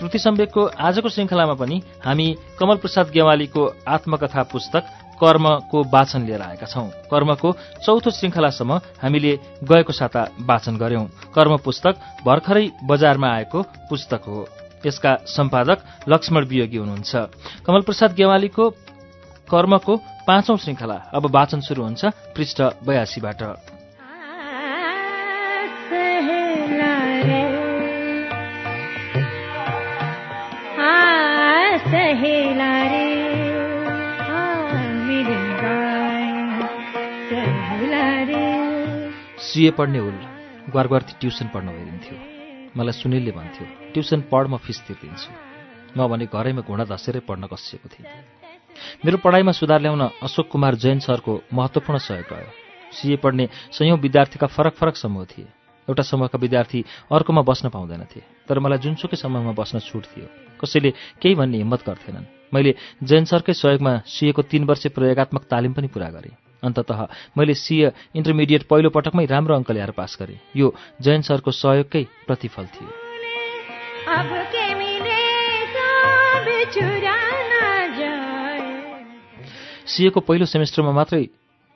श्रुति सम्वेकको आजको श्रृङ्खलामा पनि हामी कमल प्रसाद गेवालीको आत्मकथा पुस्तक कर्मको वाचन लिएर आएका छौं। कर्मको चौथो श्रृङ्खलासम्म हामीले गएको साता वाचन गर्यौं। कर्म पुस्तक भर्खरै बजारमा आएको पुस्तक हो। यसका सम्पादक लक्ष्मण वियोगी हुनुहुन्छ। कमल प्रसाद गेवालीको कर्मको पाँचौं श्रृङ्खला अब वाचन शुरू हुन्छ पृष्ठ बयासीबाट। सिए पढ्ने हुल ग्वारग्वार्थी ट्युसन पढ्न गइदिन्थ्यो मलाई सुनिलले भन्थ्यो ट्युसन पढ म फिस तिर्दिन्छु। म भने घरैमा घुँडा धसेरै पढ्न कसिएको थिएँ। मेरो पढाइमा सुधार ल्याउन अशोक कुमार जैन सरको महत्त्वपूर्ण सहयोग रह्यो। सिए पढ्ने सयौँ विद्यार्थीका फरक फरक समूह थिए। एउटा समूहका विद्यार्थी अर्कोमा बस्न पाउँदैनथे तर मलाई जुनसुकै समूहमा बस्न छुट थियो। कसैले केही भन्ने हिम्मत गर्थेनन् मैले जैन सरकै सहयोगमा सिएको तीन वर्ष प्रयोगत्मक तालिम पनि पूरा गरेँ। अन्तत मैले सिए इन्टरमिडिएट पहिलो पटकमै राम्रो अङ्क ल्याएर पास गरेँ। यो जैन सरको सहयोगकै प्रतिफल थियो। सिएको पहिलो सेमेस्टरमा मात्रै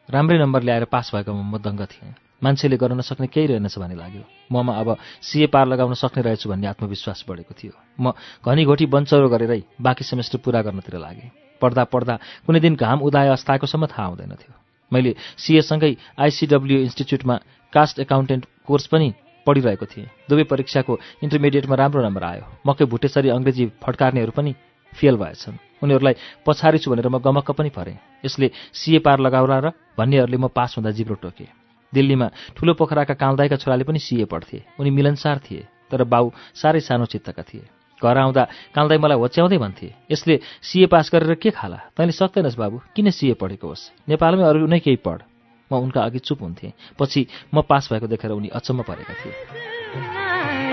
राम्रै नम्बर ल्याएर पास भएकोमा म दङ्ग थिएँ। मान्छेले गर्न नसक्ने केही रहेनछ भन्ने लाग्यो। ममा अब सिए पार लगाउन सक्ने रहेछु भन्ने आत्मविश्वास बढेको थियो। म घनीघोटी बन्चरो गरेरै बाँकी सेमेस्टर पुरा गर्नतिर लागेँ। पढ्दा पढ्दा कुनै दिन घाम उदाय अस्ताएकोसम्म थाहा हुँदैनथ्यो। मैले सिएसँगै आइसिडब्ल्यू इन्स्टिच्युटमा कास्ट एकाउन्टेन्ट कोर्स पनि पढिरहेको थिएँ। दुवै परीक्षाको इन्टरमिडिएटमा राम्रो नम्बर आयो। मकै भुटेसरी अङ्ग्रेजी फड्कार्नेहरू पनि फेल भएछन्। उनीहरूलाई पछाडि छु भनेर म गमक्क पनि परेँ। यसले सिए पार लगाउला र भन्नेहरूले म पास हुँदा जिब्रो टोके। दिल्लीमा ठुलो पोखराका कालदाईका छोराले पनि सिए पढ्थे। उनी मिलनसार थिए तर बाउ साह्रै सानो चित्तका थिए। घर आउँदा कालदाई मलाई होच्याउँदै भन्थे यसले सिए पास गरेर के खाला? तैँले सक्दैनस् बाबु किन सिए पढेको होस्? नेपालमै अरू नै केही पढ। म उनका अघि चुप हुन्थेँ। पछि म पास भएको देखेर उनी अचम्म परेका थिए।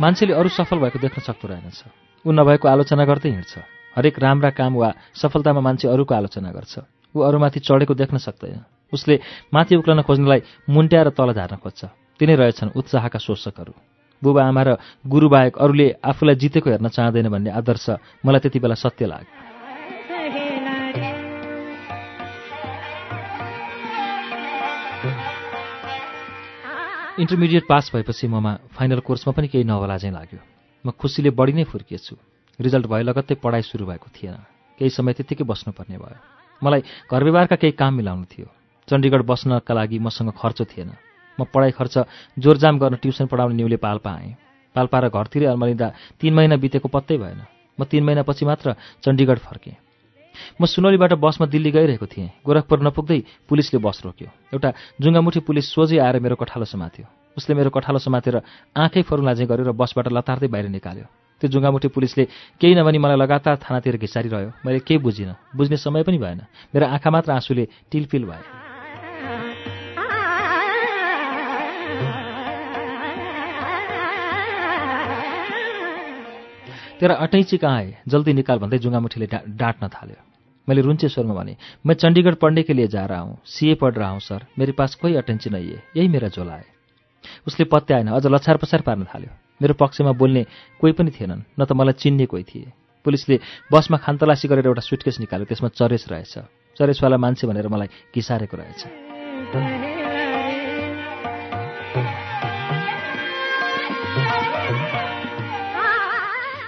मान्छेले अरू सफल भएको देख्न सक्दो रहेनछ। ऊ नभएको आलोचना गर्दै हिँड्छ। हरेक राम्रा काम वा सफलतामा मान्छे अरूको आलोचना गर्छ। ऊ अरूमाथि चढेको देख्न सक्दैन। उसले माथि उक्लन खोज्नलाई मुन्ट्याएर तल झार्न खोज्छ। तिनै रहेछन् उत्साहका शोषकहरू। बुबा आमा र गुरुबाहेक अरूले आफूलाई जितेको हेर्न चाहँदैन भन्ने आदर्श मलाई त्यति बेला सत्य लाग्यो। इन्टरमिडिएट पास भएपछि ममा फाइनल कोर्समा पनि केही नहोला चाहिँ लाग्यो। म खुसीले बढी नै फुर्किएछु। रिजल्ट भए लगत्तै पढाइ सुरु भएको थिएन। केही समय त्यत्तिकै बस्नुपर्ने भयो। मलाई घर व्यवहारका केही काम मिलाउनु थियो। चण्डीगढ बस्नका लागि मसँग खर्च थिएन। म पढाइ खर्च जोरजाम गर्न ट्युसन पढाउने न्युले पाल्पा आएँ। पाल्पा र घरतिरै अल्मलिँदा तिन महिना बितेको पत्तै भएन। म तिन महिनापछि मात्र चण्डीगढ फर्केँ। म सुनौलीबाट बसमा दिल्ली गइरहेको थिएँ। गोरखपुर नपुग्दै पुलिसले बस रोक्यो। एउटा जुङ्गामुठी पुलिस सोझै आएर मेरो कठालो समात्यो। उसले मेरो कठालो समातेर आँखै फरुलाजे गरेर बसबाट लतार्दै बाहिर निकाल्यो। त्यो जुङ्गामुठी पुलिसले केही नभनी मलाई लगातार थानातिर घिसारिरह्यो। मैले केही बुझिनँ। बुझ्ने समय पनि भएन। मेरो आँखा मात्र आँसुले टिलपिल भए। तेरा अटैची कहाँ है? जल्दी निकाल भन्दै जुङ्गामुठीले डा डाँट्न थाल्यो। मैले रुन्चे स्वरमा भने मैं चंडीगढ़ पढ़ने के लिए जा रहा हूँ? सीए पढ़ रहा हूँ सर। मेरे पास कोही अटेन्ची है। यही मेरा झोला है। उसले पत्याएन अझ लछार पछार पार्न थाल्यो। मेरो पक्षमा बोल्ने कोही पनि थिएनन् न त मलाई चिन्ने कोही थिए। पुलिसले बसमा खानतलासी गरेर एउटा सुटकेस निकाल्यो त्यसमा चरेस रहेछ। चरेसवाला मान्छे भनेर मलाई घिसारेको रहेछ।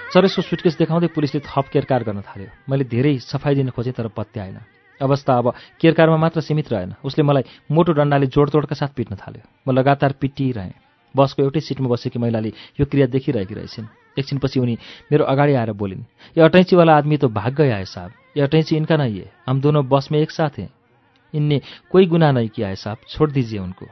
चरेसको सुटकेस देखाउँदै पुलिसले थप केरकार गर्न थाल्यो। मैले धेरै सफाइ दिन खोजेँ तर पत्याएन अवस्था अब केरकारमा मात्र सीमित रहेन। उसले मलाई मोटो डन्डाले जोडतोडका साथ पिट्न थाल्यो। म लगातार पिटिरहेँ। बसको एउटै सिटमा बसेकी महिलाले यो क्रिया देखिरहेकी रहेछन्। एकछिनपछि उनी मेरो अगाडि आएर बोलिन् यो अटैँचीवाला आदमी त भाग गए आए साहब। ये अटैँची इनका नहीं है हम दोनों बस में एक साथ हैं। इनने कोई साहब। छोड़ दीजिए उनको।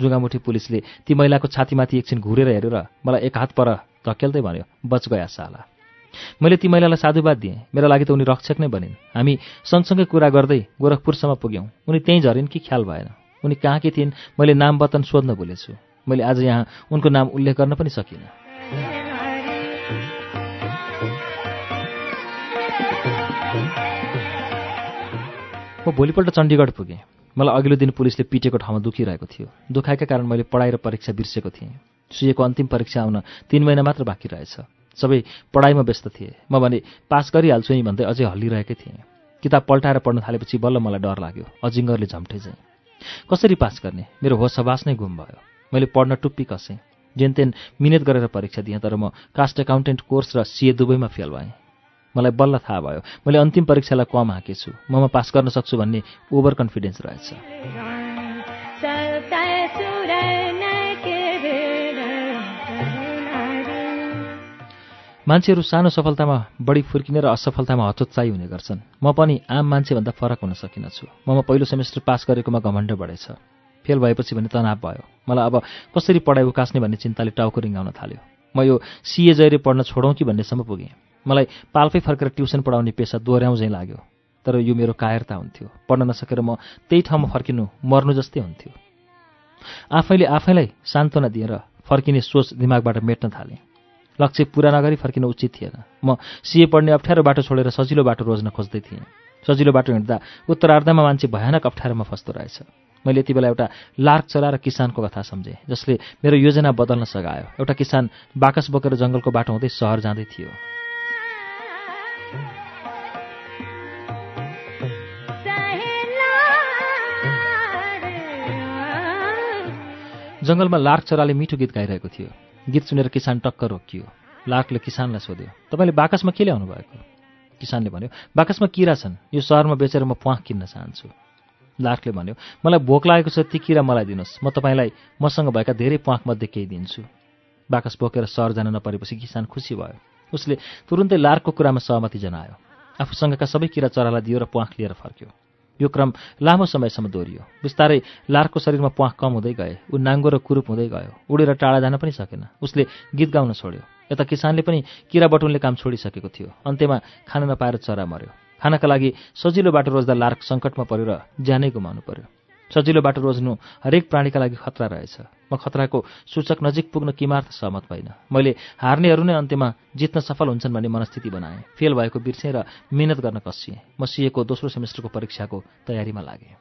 जुगामुठी पुलिसले ती महिलाको छातीमाथि एकछिन घुरेर हेरेर मलाई एक हात पर धकेल्दै भन्यो बच गया साला। मैले ती महिलालाई साधुवाद दिएँ। मेरा लागि त उनी रक्षक नै बनिन्। हामी सँगसँगै कुरा गर्दै गोरखपुरसम्म पुग्यौँ। उनी त्यहीँ झरिन् कि ख्याल भएन। उनी कहाँकी थिइन्? मैले नाम वतन सोध्न भुलेछु। मैले आज यहाँ उनको नाम उल्लेख गर्न पनि सकिनँ। म भोलिपल्ट चण्डीगढ पुगेँ। मलाई अघिल्लो दिन पुलिसले पिटेको ठाउँमा दुखिरहेको थियो। दुखाएका कारण मैले पढाइ र परीक्षा बिर्सेको थिएँ। सुएको अन्तिम परीक्षा आउन तिन महिना मात्र बाँकी रहेछ। सबै पढाइमा व्यस्त थिए। म भने पास गरिहाल्छु यहीँ भन्दै अझै हल्लिरहेकै थिएँ। किताब पल्टाएर पढ्न थालेपछि बल्ल मलाई डर लाग्यो। अजिङ्गरले झम्टे चाहिँ कसरी पास गर्ने? मेरो होस हवास नै गुम भयो। मैले पढ्न टुप्पी कसेँ। जेनतेन मिहिनेत गरेर परीक्षा दिएँ तर म कास्ट एकाउन्टेन्ट कोर्स र सिए दुवैमा फेल भएँ। मलाई बल्ल थाहा भयो। मैले अन्तिम परीक्षालाई कम हाकेछु। ममा पास गर्न सक्छु भन्ने ओभर कन्फिडेन्स रहेछ। मान्छेहरू सानो सफलतामा बढी फुर्किने र असफलतामा हतोत्साही हुने गर्छन्। म पनि आम मान्छेभन्दा फरक हुन सकिनछु। ममा पहिलो सेमेस्टर पास गरेकोमा घमण्ड बढेछ। फेल भएपछि भने तनाव भयो। मलाई अब कसरी पढाइ उकास्ने भन्ने चिन्ताले टाउको रिङ्गाउन थाल्यो। म यो सिए जैरे पढ्न छोडौँ कि भन्नेसम्म पुगेँ। मलाई पाल्पै फर्केर ट्युसन पढाउने पेसा दोहोऱ्याउँ लाग्यो तर यो मेरो कायरता हुन्थ्यो। पढ्न नसकेर म त्यही ठाउँमा फर्किनु मर्नु जस्तै हुन्थ्यो। आफैले आफैलाई सान्त्वना दिएर फर्किने सोच दिमागबाट मेट्न थालेँ। लक्ष्य पुरा नगरी फर्किनु उचित थिएन। म सिए पढ्ने अप्ठ्यारो बाटो छोडेर सजिलो बाटो रोज्न खोज्दै थिएँ। सजिलो बाटो हिँड्दा उत्तरार्धमा मान्छे भयानक अप्ठ्यारोमा फस्दो रहेछ। मैले यति बेला एउटा लार्क चलाएर किसानको कथा सम्झेँ जसले मेरो योजना बदल्न सघायो। एउटा किसान बाकस बोकेर जङ्गलको बाटो हुँदै सहर जाँदै थियो। जङ्गलमा लार्क चराले मिठो गीत गाइरहेको थियो। गीत सुनेर किसान टक्क रोकियो। लार्कले किसानलाई सोध्यो तपाईँले बाकसमा के ल्याउनु भएको? किसानले भन्यो बाकसमा किरा छन्। यो सहरमा बेचेर म प्वाख किन्न चाहन्छु। लार्कले भन्यो मलाई भोक लागेको छ ती किरा मलाई दिनुहोस्। म तपाईँलाई मसँग भएका धेरै प्वाखमध्ये केही दिन्छु। बाकस बोकेर सहर जान नपरेपछि किसान खुसी भयो। उसले तुरुन्तै लार्कको कुरामा सहमति जनायो। आफूसँगका सबै किरा चरालाई दियो र प्वाख लिएर फर्क्यो। यो क्रम लामो समयसम्म दोहोरियो। बिस्तारै लार्कको शरीरमा प्वाख कम हुँदै गए ऊ नाङ्गो र कुरूप हुँदै गयो। उडेर टाढा जान पनि सकेन। उसले गीत गाउन छोड्यो। यता किसानले पनि किरा बटुल्ने काम छोडिसकेको थियो। अन्त्यमा खान नपाएर चरा मर्यो खानका लागि सजिलो बाटो रोज्दा लार्क सङ्कटमा पऱ्यो र ज्यानै गुमाउनु पर्यो। सजिलो बाटो रोज्नु हरेक प्राणीका लागि खतरा रहेछ। म खतराको सूचक नजिक पुग्न किमार्थ सहमत भइन मैले हार्नेहरू नै अन्त्यमा जित्न सफल हुन्छन् भन्ने मनस्थिति बनाएँ। फेल भएको बिर्सेँ र मिहिनेत गर्न कसिएँ। म सिएको दोस्रो सेमेस्टरको परीक्षाको तयारीमा लागेँ।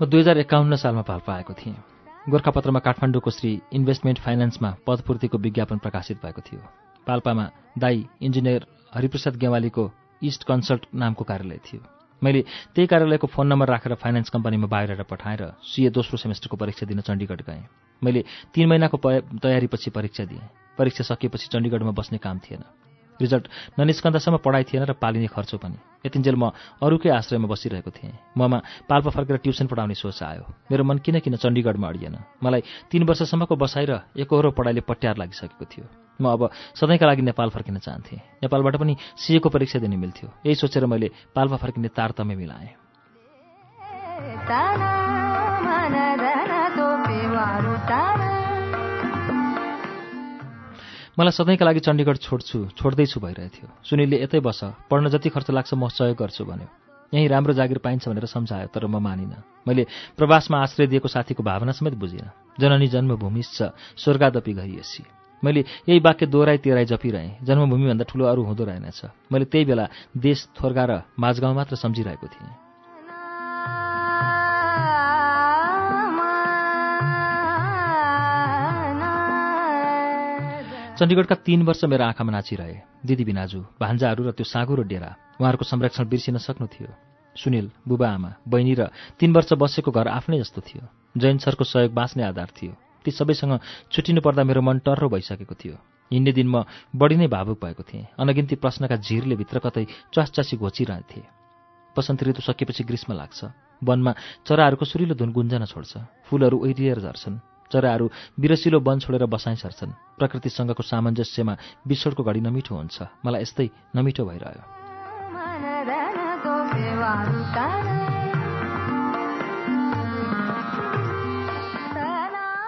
म दुई हजार एकाउन्न सालमा पाल्पा आएको थिएँ। गोर्खापत्रमा काठमाडौँको श्री इन्भेस्टमेन्ट फाइनेन्समा पदपूर्तिको विज्ञापन प्रकाशित भएको थियो। पाल्पामा दाई इन्जिनियर हरिप्रसाद गेवालीको इस्ट कन्सल्ट नामको कार्यालय थियो। मैले त्यही कार्यालयको फोन नम्बर राखेर फाइनेन्स कम्पनीमा बाहिर पठाएर सिए दोस्रो सेमेस्टरको परीक्षा दिन चण्डीगढ गएँ। मैले तिन महिनाको तयारीपछि परीक्षा दिएँ। परीक्षा सकिएपछि चण्डीगढमा बस्ने काम थिएन। रिजल्ट ननिस्कन्दासम्म पढाइ थिएन र पालिने खर्च पनि। यतिन्जेल म अरूकै आश्रयमा बसिरहेको थिएँ। ममा पाल्पा फर्केर ट्युसन पढाउने सोच आयो। मेरो मन किन किन चण्डीगढमा अडिएन। मलाई तिन वर्षसम्मको बसाइ र एकहोरो पढाइले पट्यार लागिसकेको थियो। म अब सधैँका लागि नेपाल फर्किन चाहन्थेँ। नेपालबाट पनि सिएको परीक्षा दिने मिल्थ्यो। यही सोचेर मैले पाल्पा फर्किने तारतम्य मिलाएँ। मलाई सधैँका लागि चण्डीगढ छोड्छु छोड्दैछु भइरहेथ्यो सुनिलले यतै बस पढ्न जति खर्च लाग्छ म सहयोग गर्छु भन्यो। यहीँ राम्रो जागिर पाइन्छ भनेर सम्झायो तर म मानिनँ। मैले प्रवासमा आश्रय दिएको साथीको भावना समेत बुझिनँ। जननी जन्मभूमि छ स्वर्गादपी गरिएसी मैले यही वाक्य दोहोऱ्याइ तेह्राइ जपिरहेँ। जन्मभूमिभन्दा ठुलो अरू हुँदो रहेनछ। मैले त्यही बेला देश थोर्गा र माझगाउँ मात्र सम्झिरहेको थिएँ। चण्डीगढका तीन वर्ष मेरो आँखामा नाचिरहे। दिदी बिनाजु भान्जाहरू र त्यो साँगुरो डेरा उहाँहरूको संरक्षण बिर्सिन सक्नु थियो। सुनिल बुबा आमा बहिनी र तीन वर्ष बसेको घर आफ्नै जस्तो थियो। जैन सरको सहयोग बाँच्ने आधार थियो। ती सबैसँग छुट्टिनु पर्दा मेरो मन टर्रो भइसकेको थियो। हिँड्ने दिन म बढी नै भावुक भएको थिएँ। अनगिन्ती प्रश्नका झिरले भित्र कतै च्वासचासी घोचिरहेथे वसन्त ऋतु सकेपछि ग्रीष्म लाग्छ। वनमा चराहरूको सुरिलो धुन गुन्जन छोड्छ। फूलहरू ओहिरिएर झर्छन्। चराहरू बिरसिलो वन छोडेर बसाइ सर्छन्। प्रकृतिसँगको सामञ्जस्यमा बिछोडको घडी नमिठो हुन्छ। मलाई यस्तै नमिठो भइरह्यो।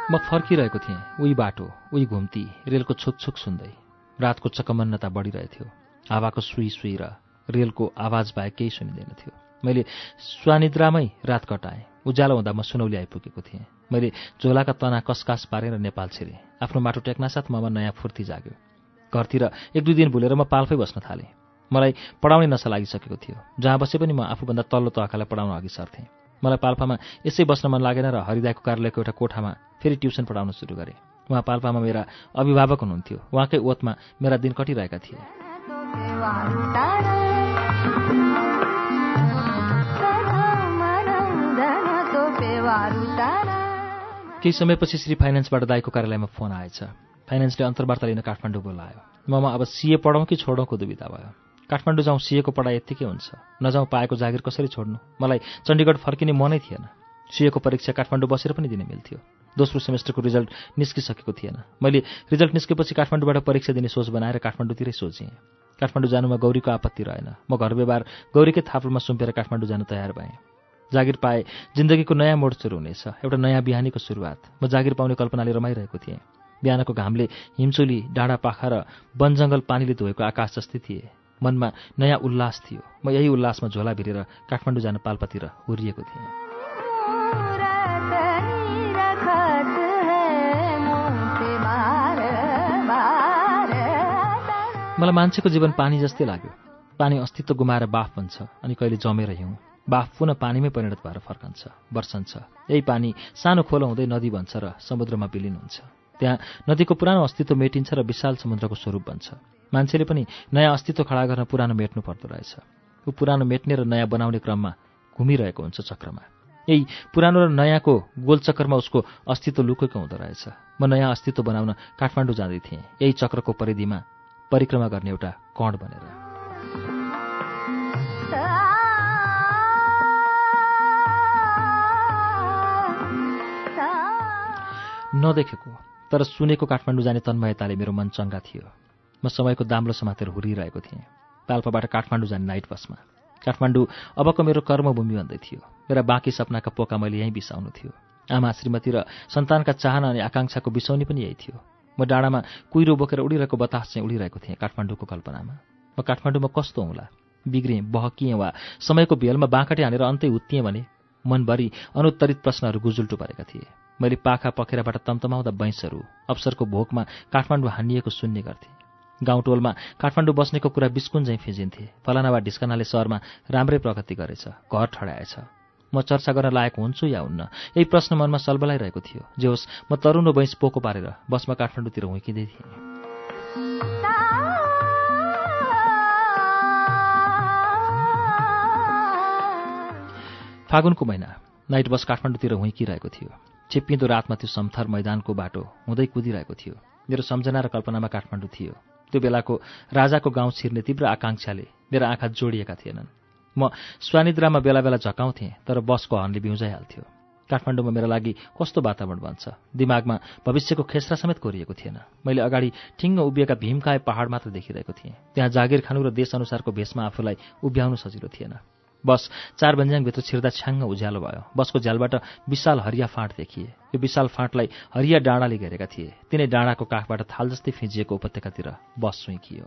म फर्किरहेको थिएँ। उही बाटो उही घुम्ती रेलको छुकछुक सुन्दै। रातको चकमन्नता बढिरहेथ्यो। हावाको सुई सुई र रेलको आवाज बाहेक केही सुनिँदैन थियो। मैले स्वानिद्रामै रात कटाएँ। उज्यालो हुँदा म सुनौली आइपुगेको थिएँ। मैले झोलाका तना कसकास पारेर नेपाल छिरेँ। आफ्नो माटो टेक्नासाथ ममा नयाँ फुर्ती जाग्यो। घरतिर एक दुई दिन भुलेर म पाल्फै बस्न थालेँ। मलाई पढाउने नसा लागिसकेको थियो। जहाँ बसे पनि म आफूभन्दा तल्लो तहकालाई पढाउन अघि सर्थेँ। मलाई पाल्पामा यसै बस्न मन लागेन र हरिदायको कार्यालयको एउटा कोठामा फेरि ट्युसन पढाउन सुरु गरेँ। उहाँ पाल्पामा मेरा अभिभावक हुनुहुन्थ्यो। उहाँकै ओतमा मेरा दिन कटिरहेका थिए। केही समयपछि श्री फाइनेन्सबाट दाईको कार्यालयमा फोन आएछ। फाइनेन्सले अन्तर्वार्ता लिन काठमाडौँ बोलायो। ममा अब सिए पढौँ कि छोडौँको दुविधा भयो। काठमाडौँ जाउँ सिएको पढाइ यत्तिकै हुन्छ। नजाउँ पाएको जागिर कसरी छोड्नु? मलाई चण्डीगढ फर्किने मनै थिएन। सिएको परीक्षा काठमाडौँ बसेर पनि दिने मिल्थ्यो दोस्रो सेमेस्टरको रिजल्ट निस्किसकेको थिएन। मैले रिजल्ट निस्केपछि काठमाडौँबाट परीक्षा दिने सोच बनाएर काठमाडौँतिरै सोचेँ। काठमाडौँ जानुमा गौरीको आपत्ति रहेन। म घर व्यवहार गौरीकै थाप्रोमा सुम्पेर काठमाडौँ जान तयार भएँ। जागिर पाए जिन्दगीको नयाँ मोड सुरु हुनेछ। एउटा नयाँ बिहानीको सुरुवात। म जागिर पाउने कल्पनाले रमाइरहेको थिएँ। बिहानको घामले हिमचुली डाँडा पाखा र वन जङ्गल पानीले धोएको आकाश जस्तै थिए। मनमा नयाँ उल्लास थियो। म यही उल्लासमा झोला भिरेर काठमाडौँ जान पाल्पातिर हुरिएको थिएँ। मलाई मान्छेको जीवन पानी जस्तै लाग्यो। पानी अस्तित्व गुमाएर बाफ बन्छ अनि कहिले जमेर हिउँ। बाफ पुनः पानीमै परिणत भएर फर्कन्छ वर्षन्छ यही पानी सानो खोलो हुँदै नदी बन्छ र समुद्रमा विलिन हुन्छ त्यहाँ नदीको पुरानो अस्तित्व मेटिन्छ र विशाल समुद्रको स्वरूप बन्छ। मान्छेले पनि नयाँ अस्तित्व खडा गर्न पुरानो मेट्नु पर्दो रहेछ। ऊ पुरानो मेट्ने र नयाँ बनाउने क्रममा घुमिरहेको हुन्छ चक्रमा। यही पुरानो र नयाँको गोलचक्रमा उसको अस्तित्व लुकेको हुँदो रहेछ। म नयाँ अस्तित्व बनाउन काठमाडौँ जाँदै थिएँ। यही चक्रको परिधिमा परिक्रमा गर्ने एउटा कण बनेर। नदेखेको तर सुनेको काठमाडौँ जाने तन्मयताले मेरो मन चङ्गा थियो। म समयको दाम्लो समातेर हुरिरहेको थिएँ। पाल्पाबाट काठमाडौँ जाने नाइट बसमा। काठमाडौँ अबको मेरो कर्मभूमि भन्दै थियो। मेरा बाँकी सपनाका पोका मैले यहीँ बिसाउनु थियो। आमा श्रीमती र सन्तानका चाहना अनि आकाङ्क्षाको बिसाउने पनि यही थियो। म डाँडामा कुहिरो बोकेर उडिरहेको बतास चाहिँ उडिरहेको थिएँ काठमाडौँको कल्पनामा। म काठमाडौँमा कस्तो हुँला? बिग्रेँ बहकिएँ वा समयको भेलमा बाँकटे हानेर अन्तै उत्तिएँ भने मनभरि अनुत्तरित प्रश्नहरू गुजुल्टो परेका थिए। मैले पाखा पखेराबाट तमतमाउँदा बैंसहरू अवसरको भोकमा काठमाडौँ हानिएको सुन्ने गर्थेँ। गाउँटोलमा काठमाडौँ बस्नेको कुरा बिस्कुन झैँ फिजिन्थे। फलाना वा ढिस्कनाले सहरमा राम्रै प्रगति गरेछ घर ठडाएछ। म चर्चा गर्न लायक हुन्छु या हुन्न यही प्रश्न मनमा सलबलाइरहेको थियो। जे होस् म तरुण बैंस पोको पारेर बसमा काठमाडौँतिर हुर्किँदै थिएँ। फागुनको महिना नाइट बस काठमाडौँतिर हुइकिरहेको थियो। छिप्पिँदो रातमा त्यो समथर मैदानको बाटो हुँदै कुदिरहेको थियो। मेरो सम्झना र कल्पनामा काठमाडौँ थियो। त्यो बेलाको राजाको गाउँ छिर्ने तीव्र आकाङ्क्षाले मेरा आँखा जोडिएका थिएनन्। म स्वानिद्रामा बेला बेला झकाउँथेँ तर बसको हर्नले बिउजाइहाल्थ्यो। काठमाडौँमा मेरा लागि कस्तो वातावरण बन्छ? दिमागमा भविष्यको खेसरा समेत कोरिएको थिएन। मैले अगाडि ठिङ्ग उभिएका भीमकाय पहाड मात्र देखिरहेको थिएँ। त्यहाँ जागिर खानु र देशअनुसारको भेषमा आफूलाई उभ्याउनु सजिलो थिएन। बस चार बन्ज्याङभित्र छिर्दा छ्याङ्ग उज्यालो भयो। बसको झ्यालबाट विशाल हरिया फाँट देखिए। यो विशाल फाँटलाई हरिया डाँडाले घेरेका थिए। तिनै डाँडाको काखबाट थाल जस्तै फिजिएको उपत्यकातिर बस सुइकियो।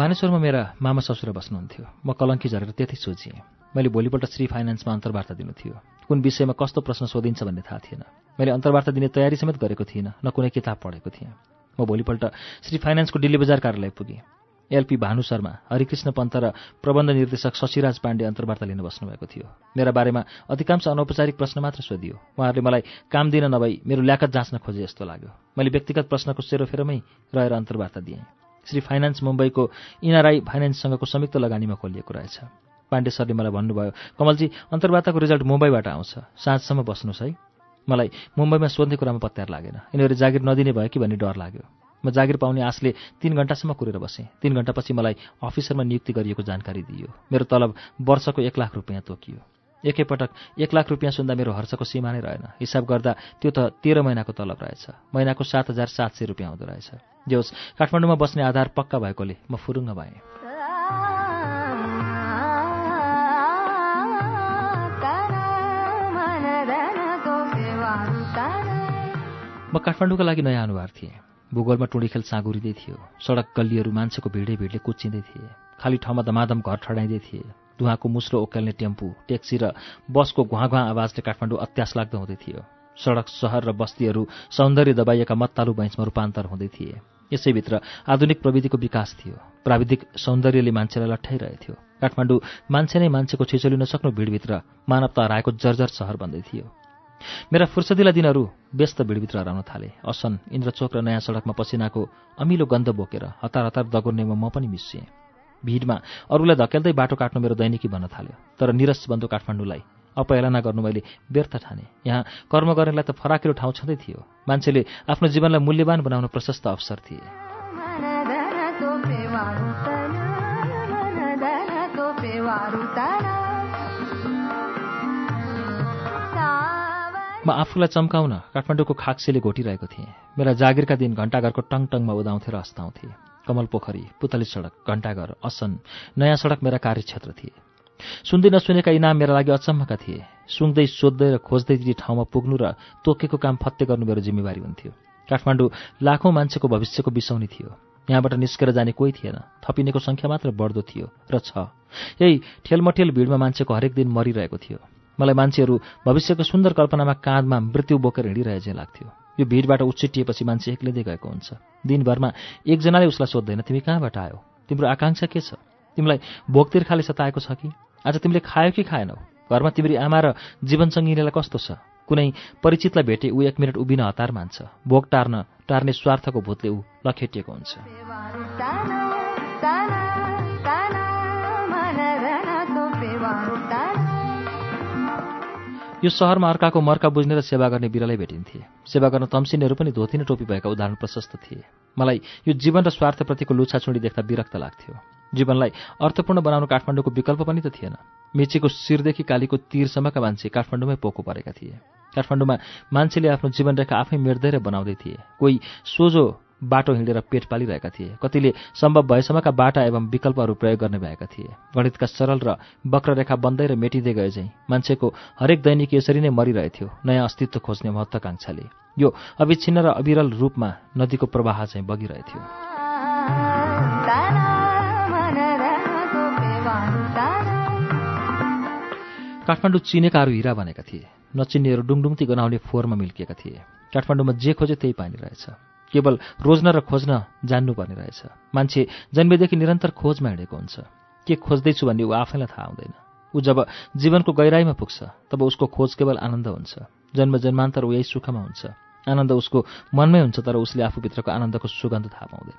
बानेश्वरमा मेरा मामा ससुरा बस्नुहुन्थ्यो। म कलङ्की झरेर त्यति सोचेँ मैले भोलिपल्ट श्री फाइनेन्समा अन्तर्वार्ता दिनु थियो। कुन विषयमा कस्तो प्रश्न सोधिन्छ भन्ने थाहा थिएन। मैले अन्तर्वार्ता दिने तयारी समेत गरेको थिइनँ न कुनै किताब पढेको थिएँ। म भोलिपल्ट श्री फाइनेन्सको दिल्ली बजार कार्यालय पुगेँ। एलपी भानु शर्मा हरिकृष्ण पन्त र प्रबन्ध निर्देशक शशिराज पाण्डे अन्तर्वार्ता लिन बस्नुभएको थियो। मेरा बारेमा अधिकांश अनौपचारिक प्रश्न मात्र सोधियो। उहाँहरूले मलाई काम दिन नभई मेरो ल्याकत जाँच्न खोजे जस्तो लाग्यो। मैले व्यक्तिगत प्रश्नको सेरोफेरोमै रहेर अन्तर्वार्ता दिएँ। श्री फाइनेन्स मुम्बईको इनाराई फाइनेन्ससँगको संयुक्त लगानीमा खोलिएको रहेछ। पाण्डे सरले मलाई भन्नुभयो कमलजी अन्तर्वार्ताको रिजल्ट मुम्बईबाट आउँछ। साँझसम्म बस्नुहोस् है। मलाई मुम्बईमा सोध्ने कुरामा पत्यार लागेन। यिनीहरू जागिर नदिने भयो कि भन्ने डर लाग्यो। म जागिर पाउने आशले तिन घन्टासम्म कुरेर बसेँ। तिन घन्टापछि मलाई अफिसरमा नियुक्ति गरिएको जानकारी दिइयो मेरो तलब वर्षको एक लाख रुपियाँ तोकियो। एकैपटक एक लाख रुपियाँ सुन्दा मेरो हर्षको सीमा नै रहेन। हिसाब गर्दा त्यो त तेह्र महिनाको तलब रहेछ। महिनाको सात हजार सात सय रुपियाँ आउँदो रहेछ। जे होस् काठमाडौँमा बस्ने आधार पक्का भएकोले म फुरुङ्ग भएँ। म काठमाडौँका लागि नयाँ अनुहार थिएँ। भूगोलमा टुँडीखेल साँगुरिँदै थियो। सडक गल्लीहरू मान्छेको भिडै भिडले कुच्चिँदै थिए। खाली ठाउँमा दमादम घर ठडाइँदै थिए। धुवाको मुस्लो ओकेल्ने टेम्पू ट्याक्सी र बसको घुवा घुवा आवाजले काठमाडौँ अत्यास लाग्दो हुँदै थियो। सडक सहर र बस्तीहरू सौन्दर्य दबाइएका मत्तालु बैंचमा रूपान्तर हुँदै थिए। यसैभित्र आधुनिक प्रविधिको विकास थियो। प्राविधिक सौन्दर्यले मान्छेलाई लट्ठाइरहेथ्यो। काठमाडौँ मान्छे नै मान्छेको छिचोली नसक्नु भिडभित्र मानवता हराएको जर्जर सहर बन्दै थियो। मेरा फुर्सदिला दिनहरू व्यस्त भिडभित्र हराउन थाले। असन इन्द्रचोक र नयाँ सडकमा पसिनाको अमिलो गन्ध बोकेर हतार हतार दगुर्नेमा म पनि मिसिएँ। भिडमा अरूलाई धकेल्दै बाटो काट्नु मेरो दैनिकी भन्न थाल्यो तर निरस बन्धु काठमाडौँलाई अपहेलना गर्नु मैले व्यर्थ ठाने। यहाँ कर्म गर्नेलाई त फराकिलो ठाउँ छँदै थियो। मान्छेले आफ्नो जीवनलाई मूल्यवान बनाउन प्रशस्त अवसर थिए। आफूलाई चम्काउन काठमाडौँको खाक्सीले घोटिरहेको थिएँ। मेरा जागिरका दिन घन्टाघरको टङटङमा उदाउँथे र अस्ताउँथे। कमल पोखरी पुतली सडक घन्टाघर असन नयाँ सडक मेरा कार्यक्षेत्र थिए। सुन्दै नसुनेका इनाम मेरा लागि अचम्मका थिए। सुँग्दै सोध्दै र खोज्दै ती ठाउँमा पुग्नु र तोकेको काम फत्ते गर्नु मेरो जिम्मेवारी हुन्थ्यो। काठमाडौँ लाखौँ मान्छेको भविष्यको बिसौनी थियो। यहाँबाट निस्केर जाने कोही थिएन। थपिनेको सङ्ख्या मात्र बढ्दो थियो र छ। यही ठेलमठेल भिडमा मान्छेको हरेक दिन मरिरहेको थियो। मलाई मान्छेहरू भविष्यको सुन्दर कल्पनामा काँधमा मृत्यु बोकेर हिँडिरहे चाहिँ लाग्थ्यो। यो भिडबाट उछिटिएपछि मान्छे एक्लिँदै गएको हुन्छ। दिनभरमा एकजनाले उसलाई सोध्दैन तिमी कहाँबाट आयो? तिम्रो आकाङ्क्षा के छ? तिमीलाई भोक खाले सताएको छ कि? आज तिमीले खायो कि खाएनौ? घरमा तिम्रो आमा र जीवनसङ्गीलाई कस्तो छ? कुनै परिचितलाई भेटे ऊ एक मिनट उभिन हतार मान्छ। भोक टार्न टार्ने स्वार्थको भूतले ऊ लखेटिएको हुन्छ। यो सहरमा अर्काको मर्का बुझ्ने र सेवा गर्ने बिरलै भेटिन्थे। सेवा गर्न तम्सिनेहरू पनि धोती नै टोपी भएका उदाहरण प्रशस्त थिए। मलाई यो जीवन र स्वार्थप्रतिको लुछाछुडी देख्दा विरक्त लाग्थ्यो। जीवनलाई अर्थपूर्ण बनाउनु काठमाडौँको विकल्प पनि त थिएन। मेचीको शिरदेखि कालीको तीरसम्मका मान्छे काठमाडौँमै पोको परेका थिए। काठमाडौँमा मान्छेले आफ्नो जीवनरेखा आफै मेट्दै र बनाउँदै थिए। कोही सोझो बाटो हिँडेर पेट पालिरहेका थिए। कतिले सम्भव भएसम्मका बाटा एवं विकल्पहरू प्रयोग गर्ने भएका थिए। गणितका सरल र वक्ररेखा बन्दै र मेटिँदै गए चाहिँ मान्छेको हरेक दैनिक यसरी नै मरिरहेथ्यो नयाँ अस्तित्व खोज्ने महत्वाकांक्षाले यो अविच्छिन्न र अविरल रूपमा नदीको प्रवाह चाहिँ बगिरहेथ्यो। काठमाडौँ चिनेकाहरू हिरा बनेका थिए। नचिन्नेहरू डुङडुङती गनाउने फोहोरमा मिल्किएका थिए। काठमाडौँमा जे खोजे त्यही पानी रहेछ। केवल रोज्न र खोज्न जान्नुपर्ने रहेछ। मान्छे जन्मेदेखि निरन्तर खोजमा हिँडेको हुन्छ। के खोज्दैछु भन्ने ऊ आफैलाई थाहा हुँदैन। ऊ जब जीवनको गहिराईमा पुग्छ तब उसको खोज केवल आनन्द हुन्छ। जन्म जन्मान्तर ऊ यही सुखमा हुन्छ। आनन्द उसको मनमै हुन्छ तर उसले आफूभित्रको आनन्दको सुगन्ध थाहा पाउँदैन।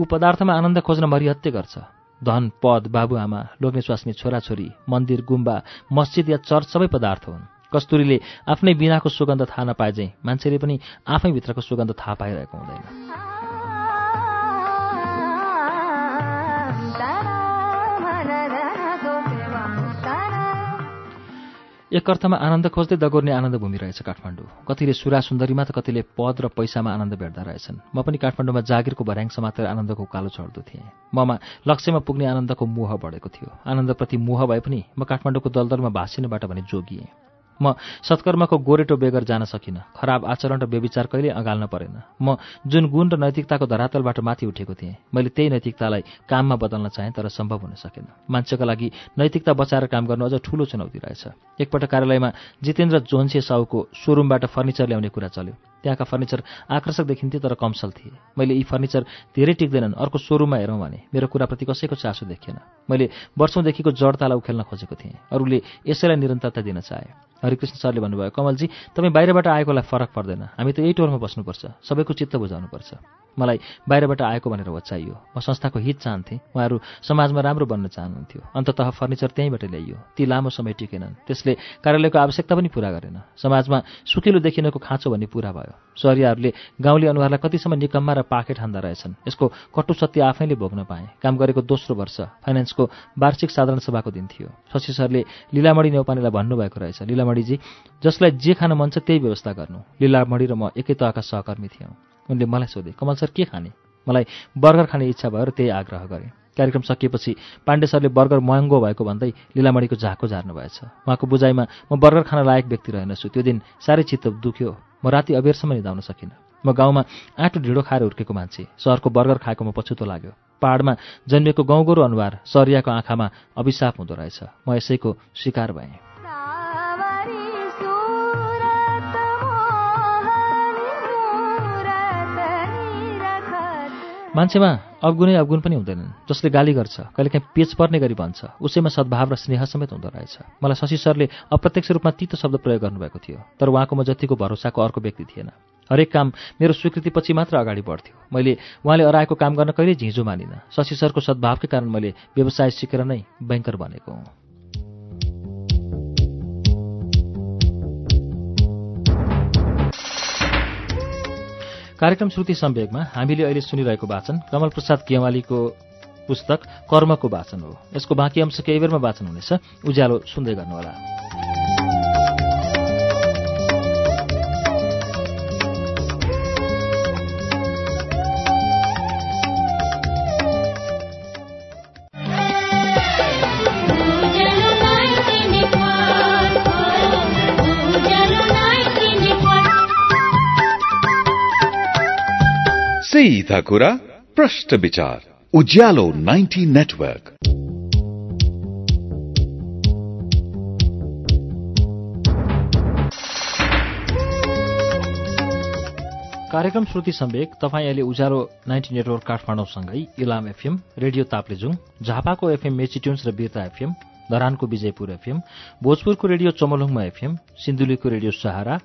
ऊ पदार्थमा आनन्द खोज्न मरिहत्य गर्छ। धन पद बाबुआमा लोग्ने स्वास्नी छोराछोरी मन्दिर गुम्बा मस्जिद या चर्च सबै पदार्थ हुन्। कस्तुरीले आफ्नै बिनाको सुगन्ध थाहा नपाए चाहिँ मान्छेले पनि आफै भित्रको सुगन्ध थाहा पाइरहेको हुँदैन। एक अर्थमा आनन्द खोज्दै दगोर्ने आनन्द भूमि रहेछ काठमाडौँ। कतिले सुरा सुन्दरीमा त कतिले पद र पैसामा आनन्द भेट्दा रहेछन्। म पनि काठमाडौँमा जागिरको भर्याङ समातेर आनन्दको कालो चढ्दो थिएँ। ममा लक्ष्यमा पुग्ने आनन्दको मोह बढेको थियो। आनन्दप्रति मोह भए पनि म काठमाडौँको दलदलमा भाँसिनेबाट भने जोगिएँ। म सत्कर्मको गोरेटो बेगर जान सकिनँ। खराब आचरण र व्यविचार कहिले अगाल्न परेन। म जुन गुण र नैतिकताको धरातलबाट माथि उठेको थिएँ मैले त्यही नैतिकतालाई काममा बदल्न चाहेँ तर सम्भव हुन सकेन। मान्छेका लागि नैतिकता बचाएर काम गर्नु अझ ठूलो चुनौती रहेछ। एकपल्ट कार्यालयमा जितेन्द्र जोन्से साउको सोरुमबाट फर्निचर ल्याउने कुरा चल्यो। त्यहाँका फर्निचर आकर्षक देखिन्थे तर कमसल थिए। मैले यी फर्निचर धेरै टिक्दैनन्। अर्को सोरुममा हेरौँ भने मेरो कुराप्रति कसैको चासो देखिएन। मैले वर्षौँदेखिको जडतालाई उखेल्न खोजेको थिएँ। अरूले यसैलाई निरन्तरता दिन चाहे। हरिकृष्ण सरले भन्नुभयो कमलजी तपाईँ बाहिरबाट आएकोलाई फरक पर्दैन। हामी त यही टोरमा बस्नुपर्छ। सबैको चित्त बुझाउनुपर्छ। मलाई बाहिरबाट आएको भनेर होचाइयो म संस्थाको हित चाहन्थेँ। उहाँहरू समाजमा राम्रो बन्न चाहनुहुन्थ्यो। अन्ततः फर्निचर त्यहीँबाट ल्याइयो। ती लामो समय टिकेनन्। त्यसले कार्यालयको आवश्यकता पनि पुरा गरेन। समाजमा सुकिलो देखिनको खाँचो भन्ने पुरा भयो। सहरियाहरूले गाउँले अनुहारलाई कतिसम्म निकम्मा र पाखे ठान्दा रहेछन्। यसको कटु सत्य आफैले भोग्न पाएँ। काम गरेको दोस्रो वर्ष फाइनेन्सको वार्षिक साधारण सभाको दिन थियो। शशि सरले लीलामणी नेौपानेलाई भन्नुभएको रहेछ। लीलामणीजी जसलाई जे खान मन छ त्यही व्यवस्था गर्नु। लीलामणी र म एकै तहका सहकर्मी थियौँ। उनले मलाई सोधे कमल सर के खाने? मलाई बर्गर खाने इच्छा भयो र त्यही आग्रह गरेँ। कार्यक्रम सकिएपछि पाण्डे सरले बर्गर महँगो भएको भन्दै लीलामणीको झाको झार्नु भएछ उहाँको बुझाइमा म बर्गर खान लायक व्यक्ति रहेनछु। त्यो दिन साह्रै चित्त दुख्यो। म राति अबेरसम्म निधाउन सकिनँ। म गाउँमा आँटो ढिँडो खाएर हुर्केको मान्छे। सहरको बर्गर खाएको म पछुतो लाग्यो। पाहाडमा जन्मिएको गाउँगोरो अनुहार सरियाको आँखामा अभिशाप हुँदो रहेछ। म यसैको शिकार भएँ। मान्छेमा अवगुणै अवगुण पनि हुँदैनन् जसले गाली गर्छ कहिलेकाहीँ पेच पर्ने गरी भन्छ उसैमा सद्भाव र स्नेह समेत हुँदो रहेछ। मलाई शशि सरले अप्रत्यक्ष रूपमा तितो शब्द प्रयोग गर्नुभएको थियो तर उहाँको म जतिको भरोसाको अर्को व्यक्ति थिएन। हरेक काम मेरो स्वीकृतिपछि मात्र अगाडि बढ्थ्यो। मैले उहाँले अराएको काम गर्न कहिल्यै झिँझो मानिनँ। शशि सरको सद्भावकै कारण मैले व्यवसाय सिकेर नै ब्याङ्कर बनेको हुँ। कार्यक्रम श्रुति सम्वेकमा हामीले अहिले सुनिरहेको वाचन कमल प्रसाद गेवालीको पुस्तक कर्मको वाचन हो। यसको बाँकी अंश केही बेरमा वाचन हुनेछ। उज्यालो सुन्दै गर्नुहोला। सीधा कुरा विचार उज्यालो 90 नेटवर्क कार्यक्रम श्रुति सम्वेक तपाईँ अहिले उज्यालो नाइन्टी नेटवर्क काठमाडौँसँगै इलाम एफएम रेडियो ताप्लेजुङ झापाको एफएम मेचिट्युन्स र बिरता एफएम धरानको विजयपुर एफएम भोजपुरको रेडियो चमलुङमा एफएम सिन्धुलीको रेडियो सहारा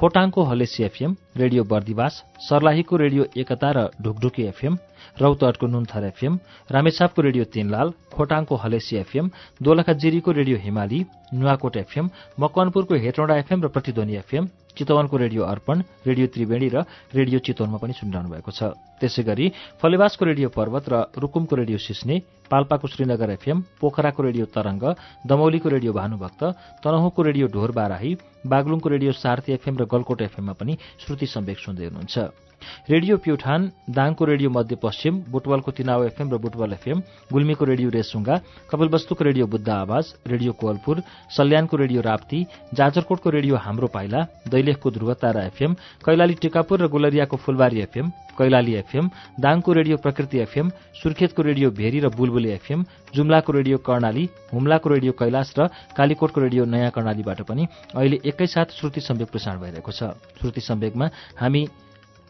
खोटाङको हलेसी एफएम रेडियो बर्दिवास सर्लाहीको रेडियो एकता र ढुकढुकी एफएम रौतहटको नुनथर एफएम रामेछापको रेडियो तीनलाल खोटाङको हलेसी एफएम दोलखा जिरीको रेडियो हिमाली नुवाकोट एफएम मकवानपुरको हेटौँडा एफएम र प्रतिध्वनि एफएम चितवनको रेडियो अर्पण रेडियो त्रिवेणी र रेडियो चितवनमा पनि सुनिरहनु भएको छ। त्यसै गरी फलेवासको रेडियो पर्वत र रुकुमको रेडियो सिस्ने पाल्पाको श्रीनगर एफएम पोखराको रेडियो तरंग दमौलीको रेडियो भानुभक्त तनहुको रेडियो ढोर बाराही बागलुङको रेडियो सार्थी एफएम र गलकोट एफएममा पनि श्रुति सम्वेक सुन्दै हुनुहुन्छ। रेडियो प्युठान दाङको रेडियो मध्यपश्चिम बुटवलको तिनाव एफएम र बुटवल एफएम गुल्मीको रेडियो रेसुङ्गा कपिलवस्तुको रेडियो बुद्ध आवाज रेडियो कोवलपुर सल्यानको रेडियो राप्ती जाजरकोटको रेडियो हाम्रो पाइला दैलेखको ध्रुवतारा एफएम कैलाली टिकापुर र गुलरियाको फुलबारी एफएम कैलाली एफएम दाङको रेडियो प्रकृति एफएम सुर्खेतको रेडियो भेरी र बुलबुली एफएम जुम्लाको रेडियो कर्णाली हुम्लाको रेडियो कैलाश र कालीकोटको रेडियो नयाँ कर्णालीबाट पनि अहिले एकैसाथ श्रुति सम्वेक प्रसारण भइरहेको छ। श्रुति सम्वेकमा हामी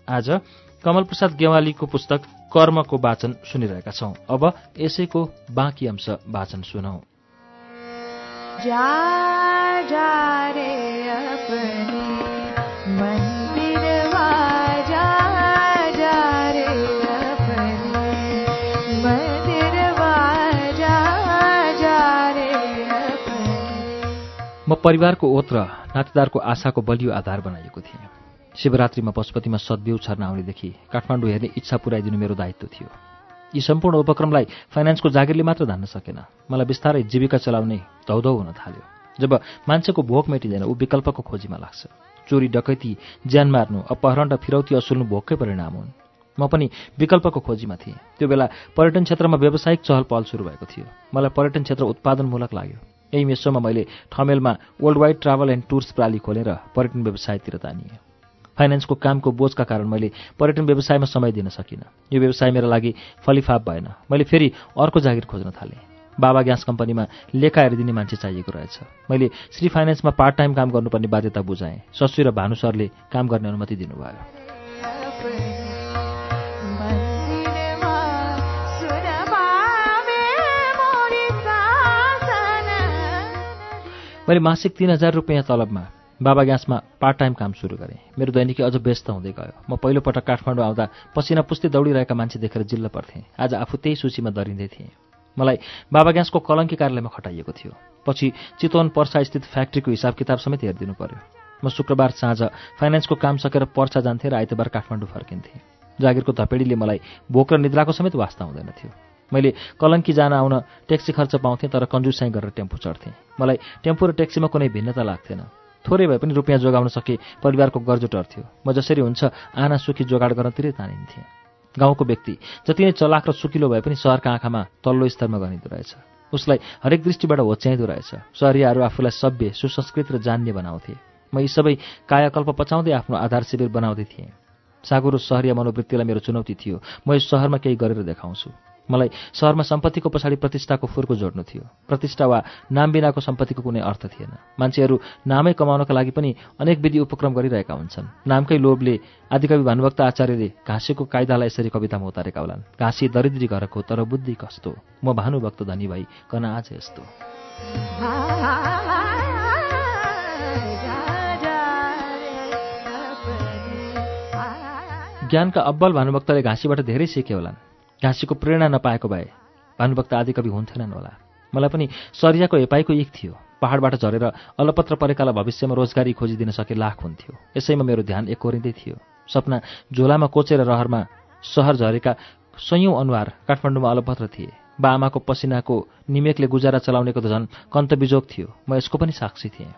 आज कमल प्रसाद गेवालीको पुस्तक कर्मको वाचन सुनिरहेका छौं। अब यसैको बाँकी अंश वाचन सुनौ। म परिवारको ओत र नातेदारको आशाको बलियो आधार बनाइएको थिएँ। शिवरात्रिमा पशुपतिमा सद्बिउ छर्न आउनेदेखि काठमाडौँ हेर्ने इच्छा पुऱ्याइदिनु मेरो दायित्व थियो। यी सम्पूर्ण उपक्रमलाई फाइनेन्सको जागिरले मात्र धान्न सकेन। मलाई बिस्तारै जीविका चलाउने धौधौ हुन थाल्यो। जब मान्छेको भोक मेटिँदैन ऊ विकल्पको खोजीमा लाग्छ। चोरी डकैती ज्यान मार्नु अपहरण र फिरौती असुल्नु भोककै परिणाम हुन्। म पनि विकल्पको खोजीमा थिएँ। त्यो बेला पर्यटन क्षेत्रमा व्यावसायिक चहल पहल सुरु भएको थियो। मलाई पर्यटन क्षेत्र उत्पादनमूलक लाग्यो। यही मेसोमा मैले ठमेलमा world wide travel and tours प्राली खोलेर पर्यटन व्यवसायतिर तानिएँ। फाइनेन्सको कामको बोझका कारण मैले पर्यटन व्यवसायमा समय दिन सकिनँ। यो व्यवसाय मेरो लागि फलिफाप भएन। मैले फेरि अर्को जागिर खोज्न थालेँ। बाबा ग्यास कम्पनीमा लेखा हेरिदिने मान्छे चाहिएको रहेछ। मैले श्री फाइनेन्समा पार्ट टाइम काम गर्नुपर्ने बाध्यता बुझाएँ। शशी र भानु सरले काम गर्ने अनुमति दिनुभयो। मैले मासिक तिन हजार रुपियाँ तलबमा बाबा ग्यासमा पार्ट टाइम काम सुरु गरेँ। मेरो दैनिकी अझ व्यस्त हुँदै गयो। म पहिलोपटक काठमाडौँ आउँदा पसिना पुस्ती दौडिरहेका मान्छे देखेर जिल्ल पर्थेँ। आज आफू त्यही सूचीमा दरिँदै थिएँ। मलाई बाबा ग्यासको कलङ्की कार्यालयमा खटाइएको थियो। पछि चितवन पर्सा स्थित फ्याक्ट्रीको हिसाब किताब समेत हेरिदिनु पर्यो। म शुक्रबार साँझ फाइनेन्सको काम सकेर पर्सा जान्थेँ र आइतबार काठमाडौँ फर्किन्थेँ। जागिरको धपेडीले मलाई भोक र निद्राको समेत वास्ता हुँदैन थियो। मैले कलङ्की जान आउन ट्याक्सी खर्च पाउँथेँ तर कन्जुसाइ गरेर टेम्पो चढ्थेँ। मलाई टेम्पो र ट्याक्सीमा कुनै भिन्नता लाग्थेन। थोरै भए पनि रुपियाँ जोगाउन सके परिवारको गर्जो टर्थ्यो। म जसरी हुन्छ आना सुखी जोगाड गर्नतिरै तानिन्थेँ। गाउँको व्यक्ति जति नै चलाक र सुकिलो भए पनि सहरका आँखामा तल्लो स्तरमा गनिँदो रहेछ। उसलाई हरेक दृष्टिबाट होच्याइँदो रहेछ। सहरियाहरू आफूलाई सभ्य सुसंस्कृत र जान्ने बनाउँथे। म यी सबै कायाकल्प पचाउँदै आफ्नो आधार शिविर बनाउँदै थिएँ। सागुरो सहरिया मनोवृत्तिलाई मेरो चुनौती थियो। म यस सहरमा केही गरेर देखाउँछु। मलाई सहरमा सम्पत्तिको पछाडि प्रतिष्ठाको फुर्को जोड्नु थियो। प्रतिष्ठा वा नाम बिनाको सम्पत्तिको कुनै अर्थ थिएन। मान्छेहरू नामै कमाउनका लागि पनि अनेक विधि उपक्रम गरिरहेका हुन्छन्। नामकै लोभले आदिकवि भानुभक्त आचार्यले घाँसीको कायदालाई यसरी कवितामा उतारेका होलान्। घाँसी दरिद्री घरको तर बुद्धि कस्तो? म भानुभक्त धनी भाइ कना आज यस्तो। ज्ञानका अब्बल भानुभक्तले घाँसीबाट धेरै सिके होलान्। घाँसीको प्रेरणा नपाएको भए भानुभक्त आदि कवि हुन्थेनन् होला। मलाई पनि सरियाको हेपाइको इक थियो। पहाडबाट झरेर अलपत्र परेकालाई भविष्यमा रोजगारी खोजिदिन सके लाख हुन्थ्यो। यसैमा मेरो ध्यान एकोरिँदै थियो। सपना झोलामा कोचेर रहरमा सहर झरेका सयौँ अनुहार काठमाडौँमा अलपत्र थिए। बा आमाको पसिनाको निमेकले गुजारा चलाउनेको त झन् कन्तबिजोग थियो। म यसको पनि साक्षी थिएँ।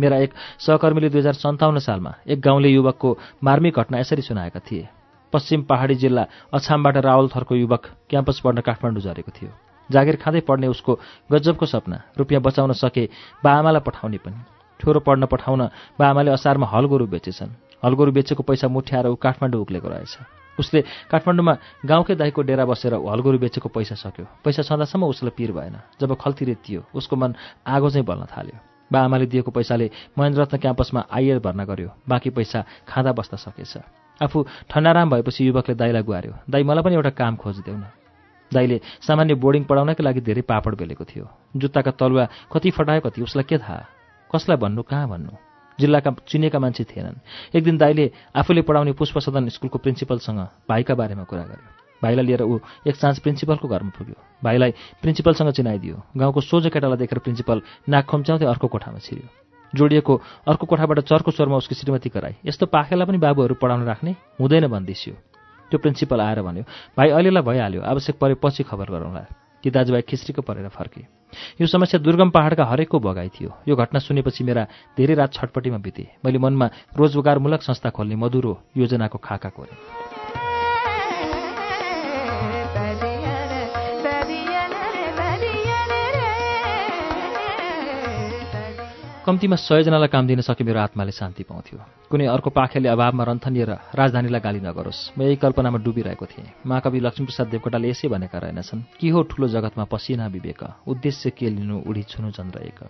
मेरा एक सहकर्मीले दुई हजार सन्ताउन्न सालमा एक गाउँले युवकको मार्मिक घटना यसरी सुनाएका थिए। पश्चिम पहाडी जिल्ला अछामबाट रावल थरको युवक क्याम्पस पढ्न काठमाडौँ झरेको थियो। जागिर खाँदै पढ्ने उसको गजबको सपना रुपियाँ बचाउन सके बा आमालाई पठाउने पनि। ठुलो पढ्न पठाउन बा आमाले असारमा हलगोरु बेचेछन्। हलगोरु बेचेको पैसा मुठ्याएर ऊ काठमाडौँ उक्लेको रहेछ। उसले काठमाडौँमा गाउँकै दाईको डेरा बसेर हलगोरु बेचेको पैसा सक्यो। पैसा छँदासम्म उसलाई पिर भएन। जब खल्ती रेतियो उसको मन आगो चाहिँ बल्न थाल्यो। बा आमाले दिएको पैसाले महेन्द्ररत्न क्याम्पसमा आइएर भर्ना गर्यो। बाँकी पैसा खाँदा बस्न सकेछ। आफू ठन्डाराम भएपछि युवकले दाईलाई गुहार्यो। दाई मलाई पनि एउटा काम खोजिदेऊ न। दाईले सामान्य बोर्डिङ पढाउनकै लागि धेरै पापड बेलेको थियो। जुत्ताका तलुवा कति फटायो कति उसलाई के थाहा? कसलाई भन्नु कहाँ भन्नु? जिल्लाका चिनेका मान्छे थिएनन्। एक दिन दाईले आफूले पढाउने पुष्प सदन स्कुलको प्रिन्सिपलसँग भाइका बारेमा कुरा गर्यो। भाइलाई लिएर ऊ एक साँझ प्रिन्सिपलको घरमा पुग्यो। भाइलाई प्रिन्सिपलसँग चिनाइदियो। गाउँको सोझो केटालाई देखेर प्रिन्सिपल नाक खुम्च्याउँदै अर्को कोठामा छिर्यो। जोडिएको अर्को कोठाबाट चर्को स्वरमा उसको श्रीमती कराई। यस्तो पाखेलाई पनि बाबुहरू पढाउन राख्ने हुँदैन भन्दिस्यो त्यो प्रिन्सिपल आएर भन्यो भाइ अहिलेलाई भइहाल्यो। आवश्यक परे पछि खबर गरौँला। ती दाजुभाइ खिच्रीको परेर फर्के। यो समस्या दुर्गम पहाडका हरेकको भगाइ थियो। यो घटना सुनेपछि मेरा धेरै रात छटपट्टिमा बिते। मैले मनमा रोजगारमूलक संस्था खोल्ने मधुरो योजनाको खाका कोरेँ कम्तीमा सयजनालाई काम दिन सके मेरो आत्माले शान्ति पाउँथ्यो। कुनै अर्को पाखेले अभावमा रन्थनिएर राजधानीलाई गाली नगरोस्। म यही कल्पनामा डुबिरहेको थिएँ। महाकवि लक्ष्मीप्रसाद देवकोटाले यसै भनेका रहेनछन् के हो ठुलो जगतमा पसिना विवेक? उद्देश्य के लिनु उडी छुनु चन्द्र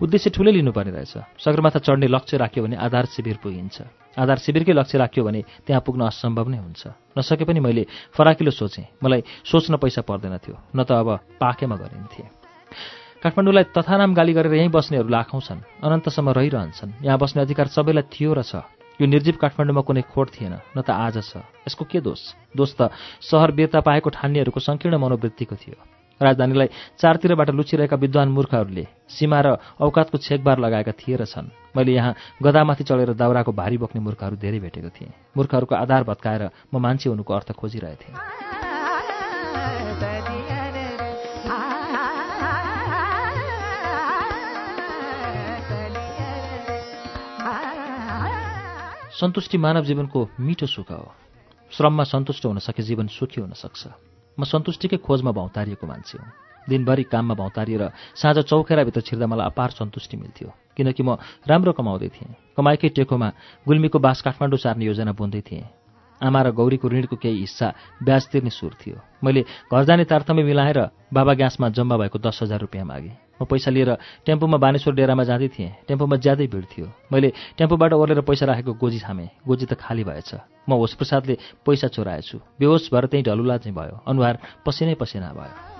उद्देश्य ठुलै लिनुपर्ने रहेछ। सगरमाथा चढ्ने लक्ष्य राख्यो भने आधार शिविर पुगिन्छ। आधार शिविरकै लक्ष्य राख्यो भने त्यहाँ पुग्न असम्भव नै हुन्छ। नसके पनि मैले फराकिलो सोचेँ। मलाई सोच्न पैसा पर्दैन थियो न त अब पाकेमा गरिन्थेँ। काठमाडौँलाई तथानाम गाली गरेर यहीँ बस्नेहरू लाखौँ छन् अनन्तसम्म रहिरहन्छन्। यहाँ बस्ने अधिकार सबैलाई थियो र छ। यो निर्जीव काठमाडौँमा कुनै खोट थिएन न त आज छ। यसको के दोष? दोष त सहर बेर्ता पाएको ठान्नेहरूको सङ्कीर्ण मनोवृत्तिको थियो। राजधानीलाई चारतिरबाट लुचिरहेका विद्वान मूर्खहरूले सीमा र औकातको छेकबार लगाएका थिए र छन्। मैले यहाँ गदामाथि चढेर दाउराको भारी बोक्ने मूर्खहरू धेरै भेटेको थिएँ। मूर्खहरूको आधार भत्काएर म मान्छे हुनुको अर्थ खोजिरहेथेँ। सन्तुष्टि मानव जीवनको मिठो सुख हो। श्रममा सन्तुष्ट हुन सके जीवन सुखी हुन सक्छ। म सन्तुष्टिकै खोजमा भौतारिएको मान्छे हुँ। दिनभरि काममा भौतारिएर साँझ चौखेराभित्र छिर्दा मलाई अपार सन्तुष्टि मिल्थ्यो। किनकि म राम्रो कमाउँदै थिएँ। कमाइकै टेकोमा गुल्मीको बास काठमाडौँ सार्ने योजना बुन्दै थिएँ। आमा र गौरीको ऋणको केही हिस्सा ब्याज तिर्ने सुर थियो। मैले घर जाने तारतम्य मिलाएर बाबा ग्यासमा जम्मा भएको दस हजार रुपियाँ मागेँ। म पैसा लिएर टेम्पोमा बानेश्वर डेरामा जाँदै थिएँ। टेम्पोमा ज्यादै भिड थियो। मैले टेम्पोबाट ओर्लेर पैसा राखेको गोजी थामेँ। गोजी त खाली भएछ। म होसप्रसादले पैसा चोराएछु। बेहोस भएर त्यहीँ ढलुला चाहिँ भयो। अनुहार पसिनै पसिना भयो।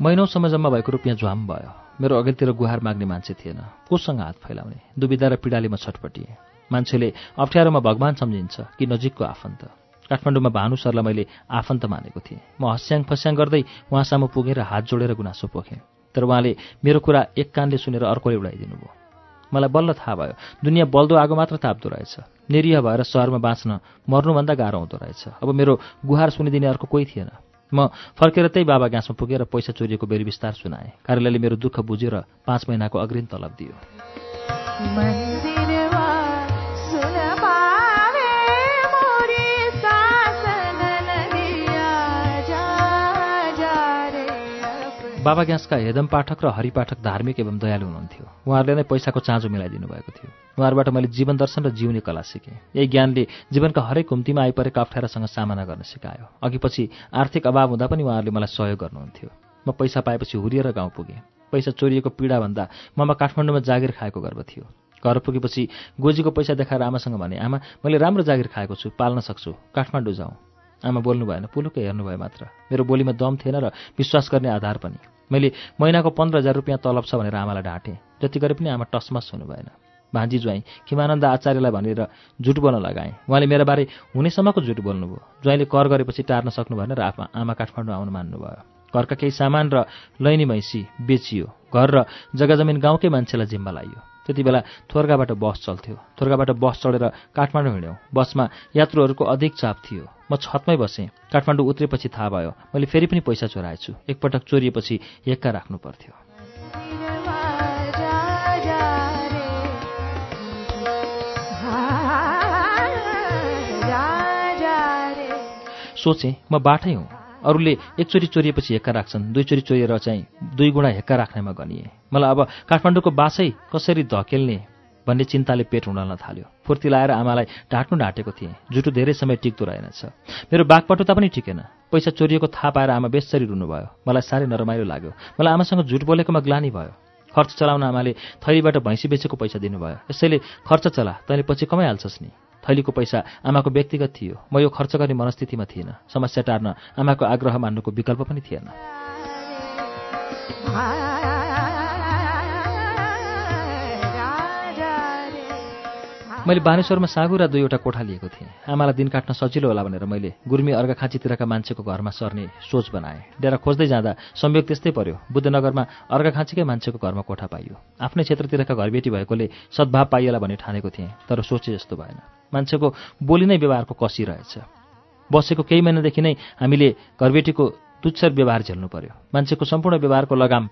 महिनौसम्म जम्मा भएको रुपियाँ झ्वाम भयो। मेरो अघिल्तिर गुहार माग्ने मान्छे थिएन। कोसँग हात फैलाउने दुविधा र पीडाले म छटपटिएँ। मान्छेले अप्ठ्यारोमा भगवान् सम्झिन्छ कि नजिकको आफन्त। काठमाडौँमा भानु सरलाई मैले आफन्त मानेको थिएँ। म हस्याङ फस्याङ गर्दै उहाँसम्म पुगेर हात जोडेर गुनासो पोखेँ। तर उहाँले मेरो कुरा एक कानले सुनेर अर्कोले उडाइदिनु भयो। मलाई बल्ल थाहा भयो दुनियाँ बल्दो आगो मात्र ताप्दो रहेछ। निरीह भएर सहरमा बाँच्न मर्नुभन्दा गाह्रो हुँदो रहेछ। अब मेरो गुहार सुनिदिने अर्को कोही थिएन। म फर्केर त्यही बाबा ग्यासमा पुगेर पैसा चोरिएको बेरी विस्तार सुनाएँ। कार्यालयले मेरो दुःख बुझेर पाँच महिनाको अग्रिम तलब दियो। बाबा ग्यासका हेदम पाठक र हरिपाठक धार्मिक एवं दयालु हुनुहुन्थ्यो। उहाँहरूले नै पैसाको चाँजो मिलाइदिनु भएको थियो। उहाँहरूबाट मैले जीवन दर्शन र जिउने कला सिकेँ। यही ज्ञानले जीवनका हरेक कुम्तीमा आइपरेका अप्ठ्यारासँग सामना गर्न सिकायो। अघिपछि आर्थिक अभाव हुँदा पनि उहाँहरूले मलाई सहयोग गर्नुहुन्थ्यो। म पैसा पाएपछि हुरिएर गाउँ पुगेँ। पैसा चोरिएको पीडाभन्दा ममा काठमाडौँमा जागिर खाएको गर्व थियो। घर पुगेपछि गोजीको पैसा देखाएर आमासँग भने आमा मैले राम्रो जागिर खाएको छु पाल्न सक्छु काठमाडौँ जाउँ। आमा बोल्नु भएन पुलुकै हेर्नुभयो मात्र। मेरो बोलीमा दम थिएन र विश्वास गर्ने आधार पनि। मैले महिनाको पन्ध्र हजार रुपियाँ तलब छ भनेर आमालाई ढाँटेँ। जति गरे पनि आमा टसमस हुनु भएन भान्जी ज्वाइँ खिमानन्द आचार्यलाई भनेर झुट बोल्न लगाएँ। उहाँले मेरो बारे हुनेसम्मको झुट बोल्नुभयो। ज्वाइँले कर गरेपछि टार्न सक्नु भएन र आफमा आमा काठमाडौँ आउनु मान्नुभयो। घरका केही सामान र लैनी मैसी बेचियो। घर र जग्गा जमिन गाउँकै मान्छेलाई जिम्मा लाइयो। त्यति बेला थोर्गाबाट बस चल्थ्यो। थोर्गाबाट बस चढेर काठमाडौँ हिँड्यौँ। बसमा यात्रुहरूको अधिक चाप थियो। म छतमै बसेँ। काठमाडौँ उत्रेपछि थाहा भयो। मैले फेरि पनि पैसा चोराएछु। एकपटक चोरिएपछि एक्का राख्नु पर्थ्यो सोचेँ म बाटै हुँ। अरूले एकचोटि चोरिएपछि हेक्का राख्छन् दुईचोटि चोरिएर चाहिँ दुई गुणा हेक्का राख्नेमा गनिए। मलाई अब काठमाडौँको बासै कसरी धकेल्ने भन्ने चिन्ताले पेट हुन थाल्यो। फुर्ती लाएर आमालाई ढाँट्नु ढाँटेको थिएँ। जुटो धेरै समय टिक्दो रहेनछ। मेरो बाघपटुता पनि टिकेन पैसा चोरिएको थाहा पाएर आमा बेसरी रुनुभयो। मलाई साह्रै नरमाइलो लाग्यो। मलाई आमासँग झुट बोलेकोमा ग्लानी भयो। खर्च चलाउन आमाले थैलीबाट भैँसी बेचेको पैसा दिनुभयो। यसैले खर्च चला तैँले पछि कमाइहाल्छस् नि। थैलीको पैसा आमाको व्यक्तिगत थियो। म यो खर्च गर्ने मनस्थितिमा थिइनँ समस्या टार्न आमाको आग्रह मान्नुको विकल्प पनि थिएन। मैले बानेश्वरमा सागु र दुईवटा कोठा लिएको थिएँ। आमालाई दिन काट्न सजिलो होला भनेर मैले गुर्मी अर्घाखाँचीतिरका मान्छेको घरमा सर्ने सोच बनाएँ। डेरा खोज्दै जाँदा संयोग त्यस्तै पर्यो। बुद्धनगरमा अर्घाखाँचीकै मान्छेको घरमा कोठा पाइयो। आफ्नै क्षेत्रतिरका घरबेटी भएकोले सद्भाव पाइएला भन्ने ठानेको थिएँ तर सोचे जस्तो भएन। मान्छेको बोली नै व्यवहारको कसी रहेछ। बसेको केही महिनादेखि नै हामीले घरबेटीको तुच्छर व्यवहार झेल्नु पर्यो। मान्छेको सम्पूर्ण व्यवहारको लगाम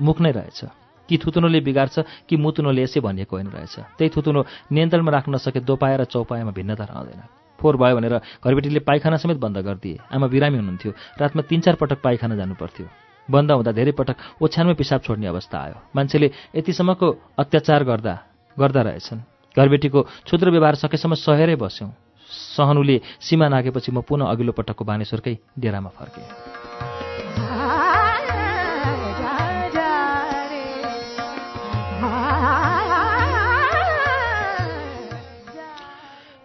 मुख नै रहेछ। कि थुतुनोले बिगार्छ कि मुतुनोले यसै भनिएको होइन रहेछ। त्यही थुतुनो नियन्त्रणमा राख्न नसके दोपाया र चौपायामा भिन्नता रहँदैन। फोहोर भयो भनेर घरबेटीले पाइखाना समेत बन्द गरिदिए। आमा बिरामी हुनुहुन्थ्यो। रातमा तिन चार पटक पाइखाना जानुपर्थ्यो बन्द हुँदा धेरै पटक ओछ्यानमै पिसाब छोड्ने अवस्था आयो। मान्छेले यतिसम्मको अत्याचार गर्दा गर्दा रहेछन्। घरबेटीको क्षुद्र व्यवहार सकेसम्म सहेरै बस्यौँ। सहनुले सीमा नागेपछि म पुनः अघिल्लो पटकको बानेश्वरकै डेरामा फर्केँ।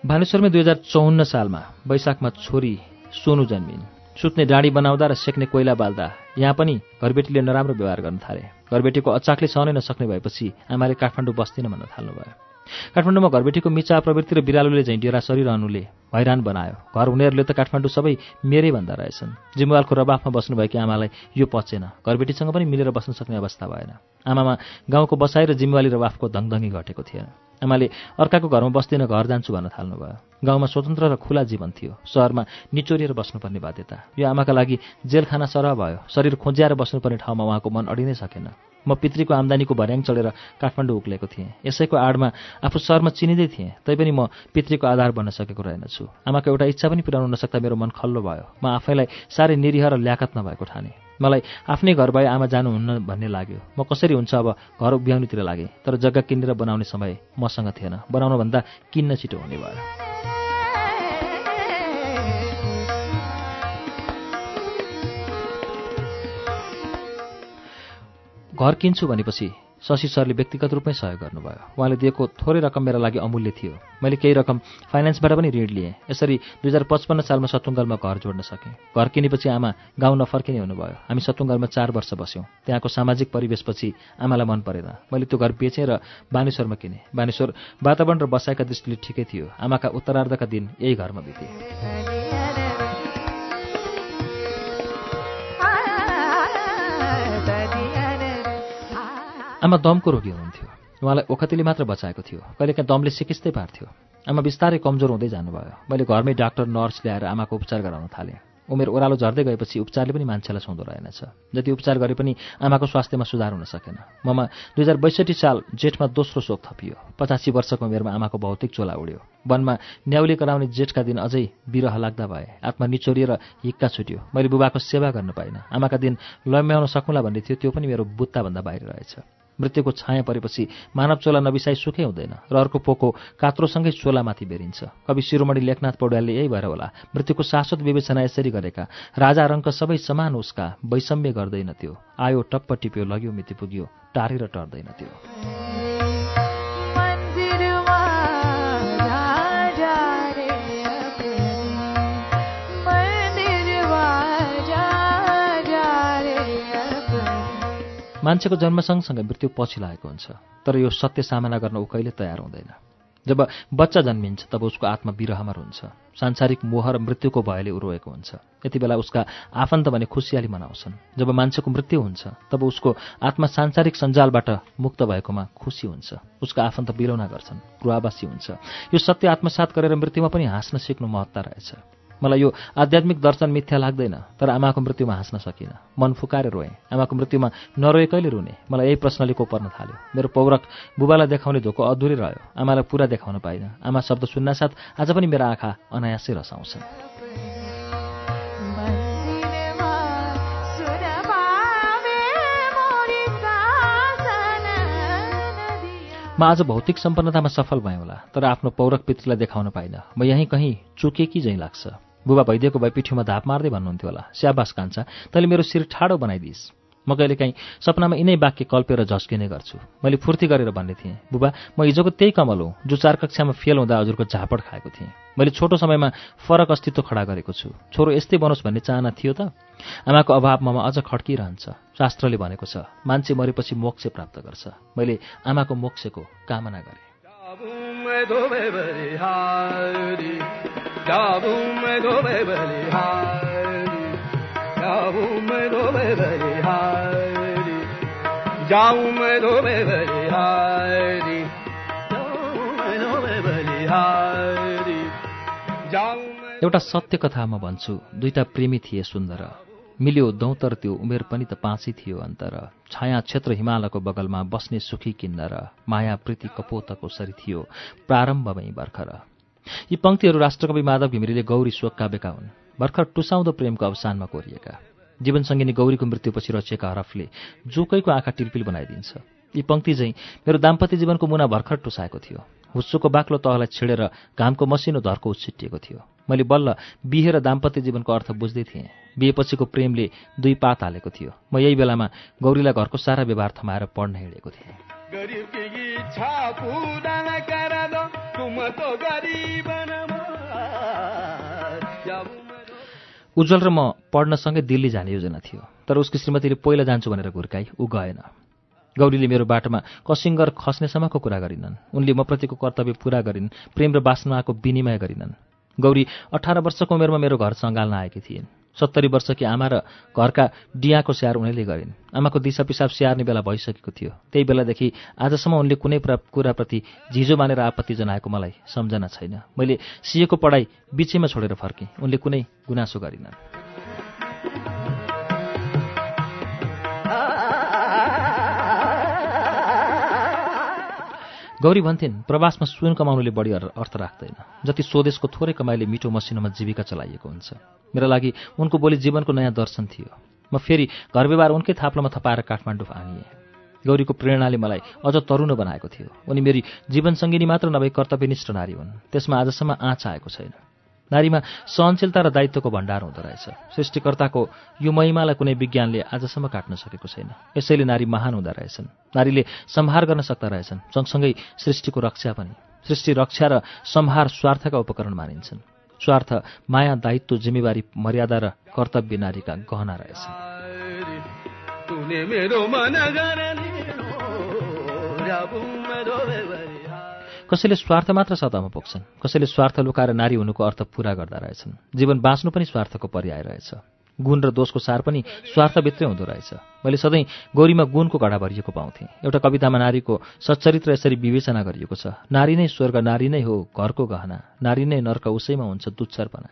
भानेश्वरमै दुई हजार चौन्न सालमा वैशाखमा छोरी सोनु जन्मिन्। सुत्ने डाँडी बनाउँदा र सेक्ने कोइला बाल्दा यहाँ पनि घरबेटीले नराम्रो व्यवहार गर्न थाले। घरबेटीको अचाकले सहनै नसक्ने भएपछि आमाले काठमाडौँ बस्दिन भन्न थाल्नुभयो। काठमाडौँमा घरबेटीको मिचा प्रवृत्ति र बिरालोले झैँ डेरा सरिरहनुले हैरान बनायो। घर हुनेहरूले त काठमाडौँ सबै मेरै भन्दा रहेछन्। जिम्मेवालको रबाफमा बस्नुभएकी आमालाई यो पचेन। घरबेटीसँग पनि मिलेर बस्न सक्ने अवस्था भएन। आमामा गाउँको बसाइ र जिम्मेवाली रबाफको धङधङ्गी घटेको थिएन आमाले अर्काको घरमा बस्दिन घर जान्छु भन्न थाल्नुभयो। गाउँमा स्वतन्त्र र खुला जीवन थियो। सहरमा निचोरिएर बस्नुपर्ने बाध्यता। यो आमाका लागि जेलखाना सरह भयो। शरीर खोज्याएर बस्नुपर्ने ठाउँमा उहाँको मन अडिनै सकेन। म पितृको आम्दानीको भर्याङ चढेर काठमाडौँ उक्लेको थिएँ। यसैको आडमा आफू सहरमा चिनिँदै थिएँ तैपनि म पितृको आधार बन्न सकेको रहेनछु। आमाको एउटा इच्छा पनि पुर्याउन नसक्दा मेरो मन खल्लो भयो। म आफैलाई साह्रै निरीह र ल्याकत नभएको ठाने। मलाई आफ्नै घर भए आमा जानुहुन्न भन्ने लाग्यो। म कसरी हुन्छ अब घर उभ्याउनेतिर लागेँ तर जग्गा किनेर बनाउने समय मसँग थिएन। बनाउनुभन्दा किन्न छिटो हुने भयो। घर किन्छु भनेपछि शशि सरले व्यक्तिगत रूपमै सहयोग गर्नुभयो। उहाँले दिएको थोरै रकम मेरा लागि अमूल्य थियो। मैले केही रकम फाइनेन्सबाट पनि ऋण लिएँ। यसरी दुई हजार पचपन्न सालमा सतुङ्गलमा घर जोड्न सकेँ। घर किनेपछि आमा गाउँ नफर्किने हुनुभयो। हामी सतुङ्गलमा चार वर्ष बस्यौँ। त्यहाँको सामाजिक परिवेशपछि आमालाई मन परेन। मैले त्यो घर बेचेँ र बानेश्वरमा किनेँ। बानेश्वर वातावरण र बसाइका दृष्टिले ठिकै थियो। आमाका उत्तरार्धका दिन यही घरमा बिते। आमा दमको रोगी हुनुहुन्थ्यो। उहाँलाई ओखतीले मात्र बचाएको थियो। कहिलेकाहीँ दमले सिकिस्तै पार्थ्यो। आमा बिस्तारै कमजोर हुँदै जानुभयो। मैले घरमै डाक्टर नर्स ल्याएर आमाको उपचार गराउन थालेँ। उमेर ओह्रालो झर्दै गएपछि उपचारले पनि मान्छेलाई सुँदो रहेनछ। जति उपचार गरे पनि आमाको स्वास्थ्यमा सुधार हुन सकेन। ममा दुई हजार बैसठी साल जेठमा दोस्रो शोक थपियो। पचासी वर्षको उमेरमा आमाको भौतिक चोला उड्यो। वनमा न्याउली कराउने जेठका दिन अझै बिरह लाग्दा भए। आत्मा निचोरिएर हिक्का छुट्यो। मैले बुबाको सेवा गर्न पाइनँ। आमाका दिन लम्ब्याउन सकुँला भन्ने थियो। त्यो पनि मेरो बुत्ताभन्दा बाहिर रहेछ। मृत्युको छाया परेपछि मानव चोला नबिसाई सुखै हुँदैन र अर्को पोको कात्रोसँगै चोलामाथि बेरिन्छ। कवि शिरोमणि लेखनाथ पौड्यालले यही भएर होला मृत्युको शाश्वत विवेचना यसरी गरेका राजा रङ्क सबै समान उसका वैषम्य गर्दैन त्यो आयो टप्प टिप्यो लग्यो मिति पुग्यो टारेर टर्दैन त्यो। मान्छेको जन्म सँगसँगै मृत्यु पछि लागेको हुन्छ तर यो सत्य सामना गर्न ऊ कहिले तयार हुँदैन। जब बच्चा जन्मिन्छ तब उसको आत्मा बिरहमा हुन्छ सांसारिक मोह र मृत्युको भयले ऊ रोएको हुन्छ। यति बेला उसका आफन्त भने खुसियाली मनाउँछन्। जब मान्छेको मृत्यु हुन्छ तब उसको आत्मा सांसारिक सञ्जालबाट मुक्त भएकोमा खुसी हुन्छ। उसका आफन्त बिलौना गर्छन् गृहवासी हुन्छ। यो सत्य आत्मसात गरेर मृत्युमा पनि हाँस्न सिक्नु महत्ता रहेछ। मलाई यो आध्यात्मिक दर्शन मिथ्या लाग्दैन तर आमाको मृत्युमा हाँस्न सकिनँ। मन फुकाएर रोएँ। आमाको मृत्युमा नरोए कहिले रुने? मलाई यही प्रश्नले को पर्न थाल्यो। मेरो पौरख बुबालाई देखाउने धोको अधुरै रह्यो। आमालाई पुरा देखाउन पाइनँ। आमा शब्द सुन्नासाथ आज पनि मेरो आँखा अनायासै रसाउँछन् म आज भौतिक सम्पन्नतामा सफल भएँ होला तर आफ्नो पौरख पितृलाई देखाउन पाइनँ। म यहीँ कहीँ चुकेकी झैँ लाग्छ। बुबा भइदिएको भए पिठ्यौमा धाप मार्दै भन्नुहुन्थ्यो होला। स्याबास कान्छा तैँले मेरो शिर ठाडो बनाइदिइस्। म कहिले काहीँ सपनामा यिनै वाक्य कल्पेर झस्किने गर्छु। मैले फुर्ती गरेर भन्ने थिएँ बुबा म हिजोको त्यही कमल हो जो चार कक्षामा फेल हुँदा हजुरको झापड खाएको थिएँ। मैले छोटो समयमा फरक अस्तित्व खडा गरेको छु। छोरो यस्तै बनोस् भन्ने चाहना थियो त? आमाको अभाव ममा अझ खड्किरहन्छ। शास्त्रले भनेको छ मान्छे मरेपछि मोक्ष प्राप्त गर्छ। मैले आमाको मोक्षको कामना गरेँ। एउटा सत्य कथा म भन्छु दुईटा प्रेमी थिए सुन्दर। मिल्यो दौतर त्यो उमेर पनि त पाँचै थियो अन्तर। छाया क्षेत्र हिमालको बगलमा बस्ने सुखी किन्नर माया प्रीति कपोतको सरी थियो प्रारम्भमै भर्खर। यी पङ्क्तिहरू राष्ट्रकवि माधव घिमिरेले गौरी शोक काव्यका हुन्। भर्खर टुसाउँदो प्रेमको अवसानमा कोरिएका। जीवनसङ्गिनी गौरीको मृत्युपछि रचिएका हरफले जोकैको आँखा टिलपिल बनाइदिन्छ। यी पङ्क्ति चाहिँ मेरो दाम्पत्य जीवनको मुना भर्खर टुसाएको थियो। हुस्सोको बाक्लो तहलाई छिडेर घामको मसिनो धर्को उछिटिएको थियो। मैले बल्ल बिहे र दाम्पत्य जीवनको अर्थ बुझ्दै थिएँ। बिहेपछिको प्रेमले दुई पात हालेको थियो। म यही बेलामा गौरीलाई घरको सारा व्यवहार थमाएर पढ्न हिँडेको थिएँ। उज्जवल र म पढ्नसँगै दिल्ली जाने योजना थियो तर उसकी श्रीमतीले पहिला जान्छु भनेर घुर्काई ऊ गएन। गौरीले मेरो बाटोमा कसिङ्गर खस्नेसम्मको कुरा गरिनन्। उनले म प्रतिको कर्तव्य पूरा गरिन् प्रेम र बासनाको विनिमय गरिनन्। गौरी अठार वर्षको उमेरमा मेरो घर सङ्घाल्न आएकी थिइन्। सत्तरी वर्षकी आमा र घरका डियाको स्याहार उनैले गरिन्। आमाको दिशा पिसाब स्याहार्ने बेला भइसकेको थियो। त्यही बेलादेखि आजसम्म उनले कुनै कुराप्रति झिजो मानेर आपत्ति जनाएको मलाई सम्झना छैन। मैले सिएको पढाइ बिचैमा छोडेर फर्केँ। उनले कुनै गुनासो गरिनन्। गौरी भन्थिन् प्रवासमा सुन कमाउनुले बढी अर्थ राख्दैन। जति स्वदेशको थोरै कमाइले मिठो मसिनोमा जीविका चलाइएको हुन्छ। मेरा लागि उनको बोली जीवनको नयाँ दर्शन थियो। म फेरि घर व्यवहार उनकै थाप्लोमा थपाएर काठमाडौँ आनिएँ गौरीको प्रेरणाले मलाई अझ तरुण बनाएको थियो। उनी मेरी जीवनसङ्गिनी मात्र नभई कर्तव्यनिष्ठ नारी हुन्। त्यसमा आजसम्म आँच आएको छैन। नारीमा सहनशीलता र दायित्वको भण्डार हुँदो रहेछ। सृष्टिकर्ताको यो महिमालाई कुनै विज्ञानले आजसम्म काट्न सकेको छैन। यसैले नारी महान हुँदो रहेछन्। नारीले सम्हार गर्न सक्दा रहेछन्। सँगसँगै सृष्टिको रक्षा पनि। सृष्टि रक्षा र सम्हार स्वार्थका उपकरण मानिन्छन्। स्वार्थ माया दायित्व जिम्मेवारी मर्यादा र कर्तव्य नारीका गहना रहेछन्। कसैले स्वार्थ मात्र सतहमा पुग्छन् कसैले स्वार्थ लुकाएर नारी हुनुको अर्थ पूरा गर्दा रहेछन्। जीवन बाँच्नु पनि स्वार्थको पर्याय रहेछ गुण र दोषको सार पनि स्वार्थभित्रै हुँदो रहेछ। मैले सधैँ गौरीमा गुणको घडा भरिएको पाउँथेँ। एउटा कवितामा नारीको सच्चरित्र यसरी विवेचना गरिएको छ नारी नै स्वर्ग नारी नै हो घरको गहना नारी नै नर्क उसैमा हुन्छ दुच्छरपना।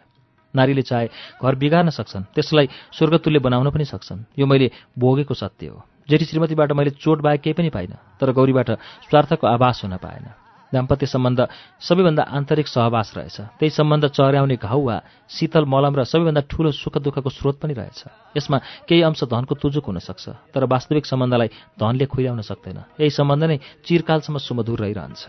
नारीले चाहे घर बिगार्न सक्छन् त्यसलाई स्वर्गतुल्य बनाउन पनि सक्छन्। यो मैले भोगेको सत्य हो। जेठी श्रीमतीबाट मैले चोट बाहेक केही पनि पाइनँ तर गौरीबाट स्वार्थको आभास हुन पाएन। दाम्पत्य सम्बन्ध सबैभन्दा आन्तरिक सहवास रहेछ। त्यही सम्बन्ध चर्याउने घाउ वा शीतल मलम र सबैभन्दा ठूलो सुख दुःखको स्रोत पनि रहेछ। यसमा केही अंश धनको तुजुक हुन सक्छ तर वास्तविक सम्बन्धलाई धनले खुइल्याउन सक्दैन। यही सम्बन्ध नै चिरकालसम्म सुमधुर रहिरहन्छ।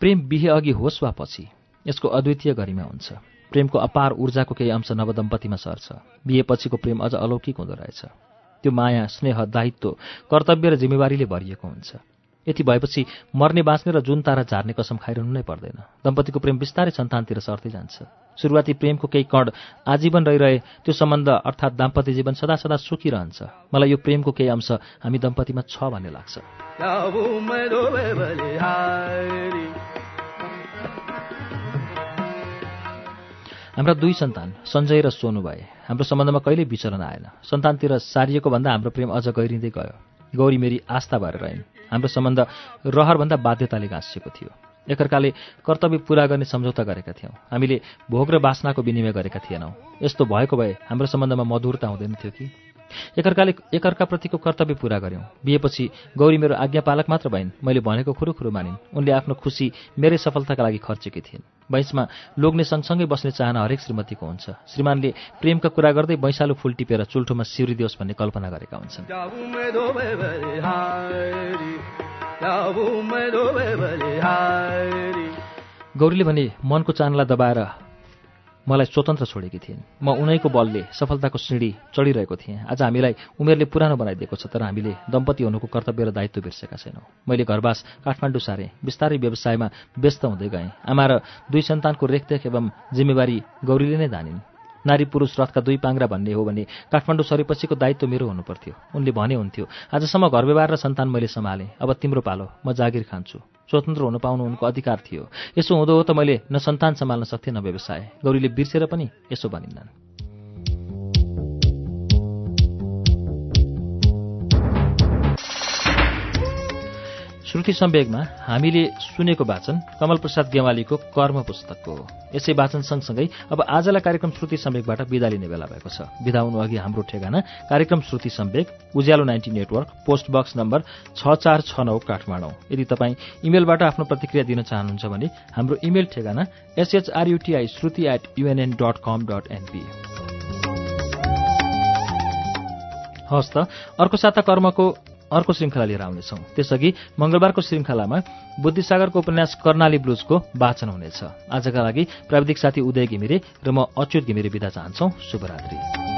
प्रेम बिहे अघि होस् वा पछि यसको अद्वितीय गरिमा हुन्छ। प्रेमको अपार ऊर्जाको केही अंश नवदम्पतिमा सर्छ। बिहेपछिको प्रेम अझ अलौकिक हुँदो रहेछ। त्यो माया स्नेह दायित्व कर्तव्य र जिम्मेवारीले भरिएको हुन्छ। यति भएपछि मर्ने बाँच्ने र जुन तारा झार्ने कसम खाइरहनु नै पर्दैन। दम्पतिको प्रेम बिस्तारै सन्तानतिर सर्दै जान्छ। सुरुवाती प्रेमको केही कण आजीवन रहिरहे त्यो सम्बन्ध अर्थात् दाम्पत्य जीवन सदा सदा सुखी रहन्छ। मलाई यो प्रेमको केही अंश हामी दम्पतिमा छ भन्ने लाग्छ। हाम्रा दुई सन्तान सञ्जय र सोनु भए हाम्रो सम्बन्धमा कहिल्यै विचलन आएन। सन्तानतिर सारिएको भन्दा हाम्रो प्रेम अझ गहिरिँदै गयो। गौरी मेरी आस्था भएर रहन्। हाम्रो सम्बन्ध रहरभन्दा बाध्यताले गाँसिएको थियो। एकअर्काले कर्तव्य पूरा गर्ने सम्झौता गरेका थियौँ। हामीले भोग र बासनाको विनिमय गरेका थिएनौँ। यस्तो भएको भए हाम्रो सम्बन्धमा मधुरता हुँदैन थियो कि? एकअर्काले एकअर्काप्रतिको कर्तव्य पूरा गऱ्यौँ बिहेपछि गौरी मेरो आज्ञापालक मात्र भइन्। मैले भनेको खुरुखुरु मानिन्। उनले आफ्नो खुसी मेरै सफलताका लागि खर्चेकी थिइन्। बैंसमा लोग्ने सँगसँगै बस्ने चाहना हरेक श्रीमतीको हुन्छ। श्रीमानले प्रेमका कुरा गर्दै बैंसालु फुल टिपेर चुल्ठोमा सिउरिदियोस् भन्ने कल्पना गरेका हुन्छन्। गौरीले भने मनको चानलाई दबाएर मलाई स्वतन्त्र छोडेकी थिइन्। म उनैको बलले सफलताको सिँढी चढिरहेको थिएँ। आज हामीलाई उमेरले पुरानो बनाइदिएको छ तर हामीले दम्पति हुनुको कर्तव्य र दायित्व बिर्सेका छैनौँ। मैले घरवास काठमाडौँ सारेँ। बिस्तारै व्यवसायमा व्यस्त हुँदै गएँ। आमा र दुई सन्तानको रेखदेख एवं जिम्मेवारी गौरीले नै धानिन्। नारी पुरुष रथका दुई पाङ्रा भन्ने हो भने काठमाडौँ सरेपछिको दायित्व मेरो हुनुपर्थ्यो। उनले भने हुन्थ्यो आजसम्म घर व्यवहार र सन्तान मैले सम्हालेँ। अब तिम्रो पालो म जागिर खान्छु। स्वतन्त्र हुन पाउनु उनको अधिकार थियो। यसो हुँदो हो त मैले न सन्तान सम्हाल्न सक्थेँ न व्यवसाय। गौरीले बिर्सेर पनि यसो भनिन्नन् श्रुति सम्वेगमा हामीले सुनेको वाचन कमल प्रसाद गेवालीको कर्म पुस्तकको। हो यसै वाचन सँगसँगै अब आजलाई कार्यक्रम श्रुति सम्वेकबाट विदा लिने बेला भएको छ। विदा हुनु अघि हाम्रो ठेगाना कार्यक्रम Shruti Samvek Ujyalo ninety network post box number छ चार छ नौ काठमाडौँ। यदि तपाईँ इमेलबाट आफ्नो प्रतिक्रिया दिन चाहनुहुन्छ भने हाम्रो इमेल ठेगाना S H R U T I Shruti at U N N dot com dot N P हवस् त अर्को साता कर्मको अर्को श्रृङ्खला लिएर आउनेछौँ। त्यसअघि मंगलबारको श्रृङ्खलामा बुद्धिसागरको उपन्यास कर्णाली ब्लुजको वाचन हुनेछ। आजका लागि प्राविधिक साथी उदय घिमिरे र म अच्युत घिमिरे विदा चाहन्छौ। शुभरात्री।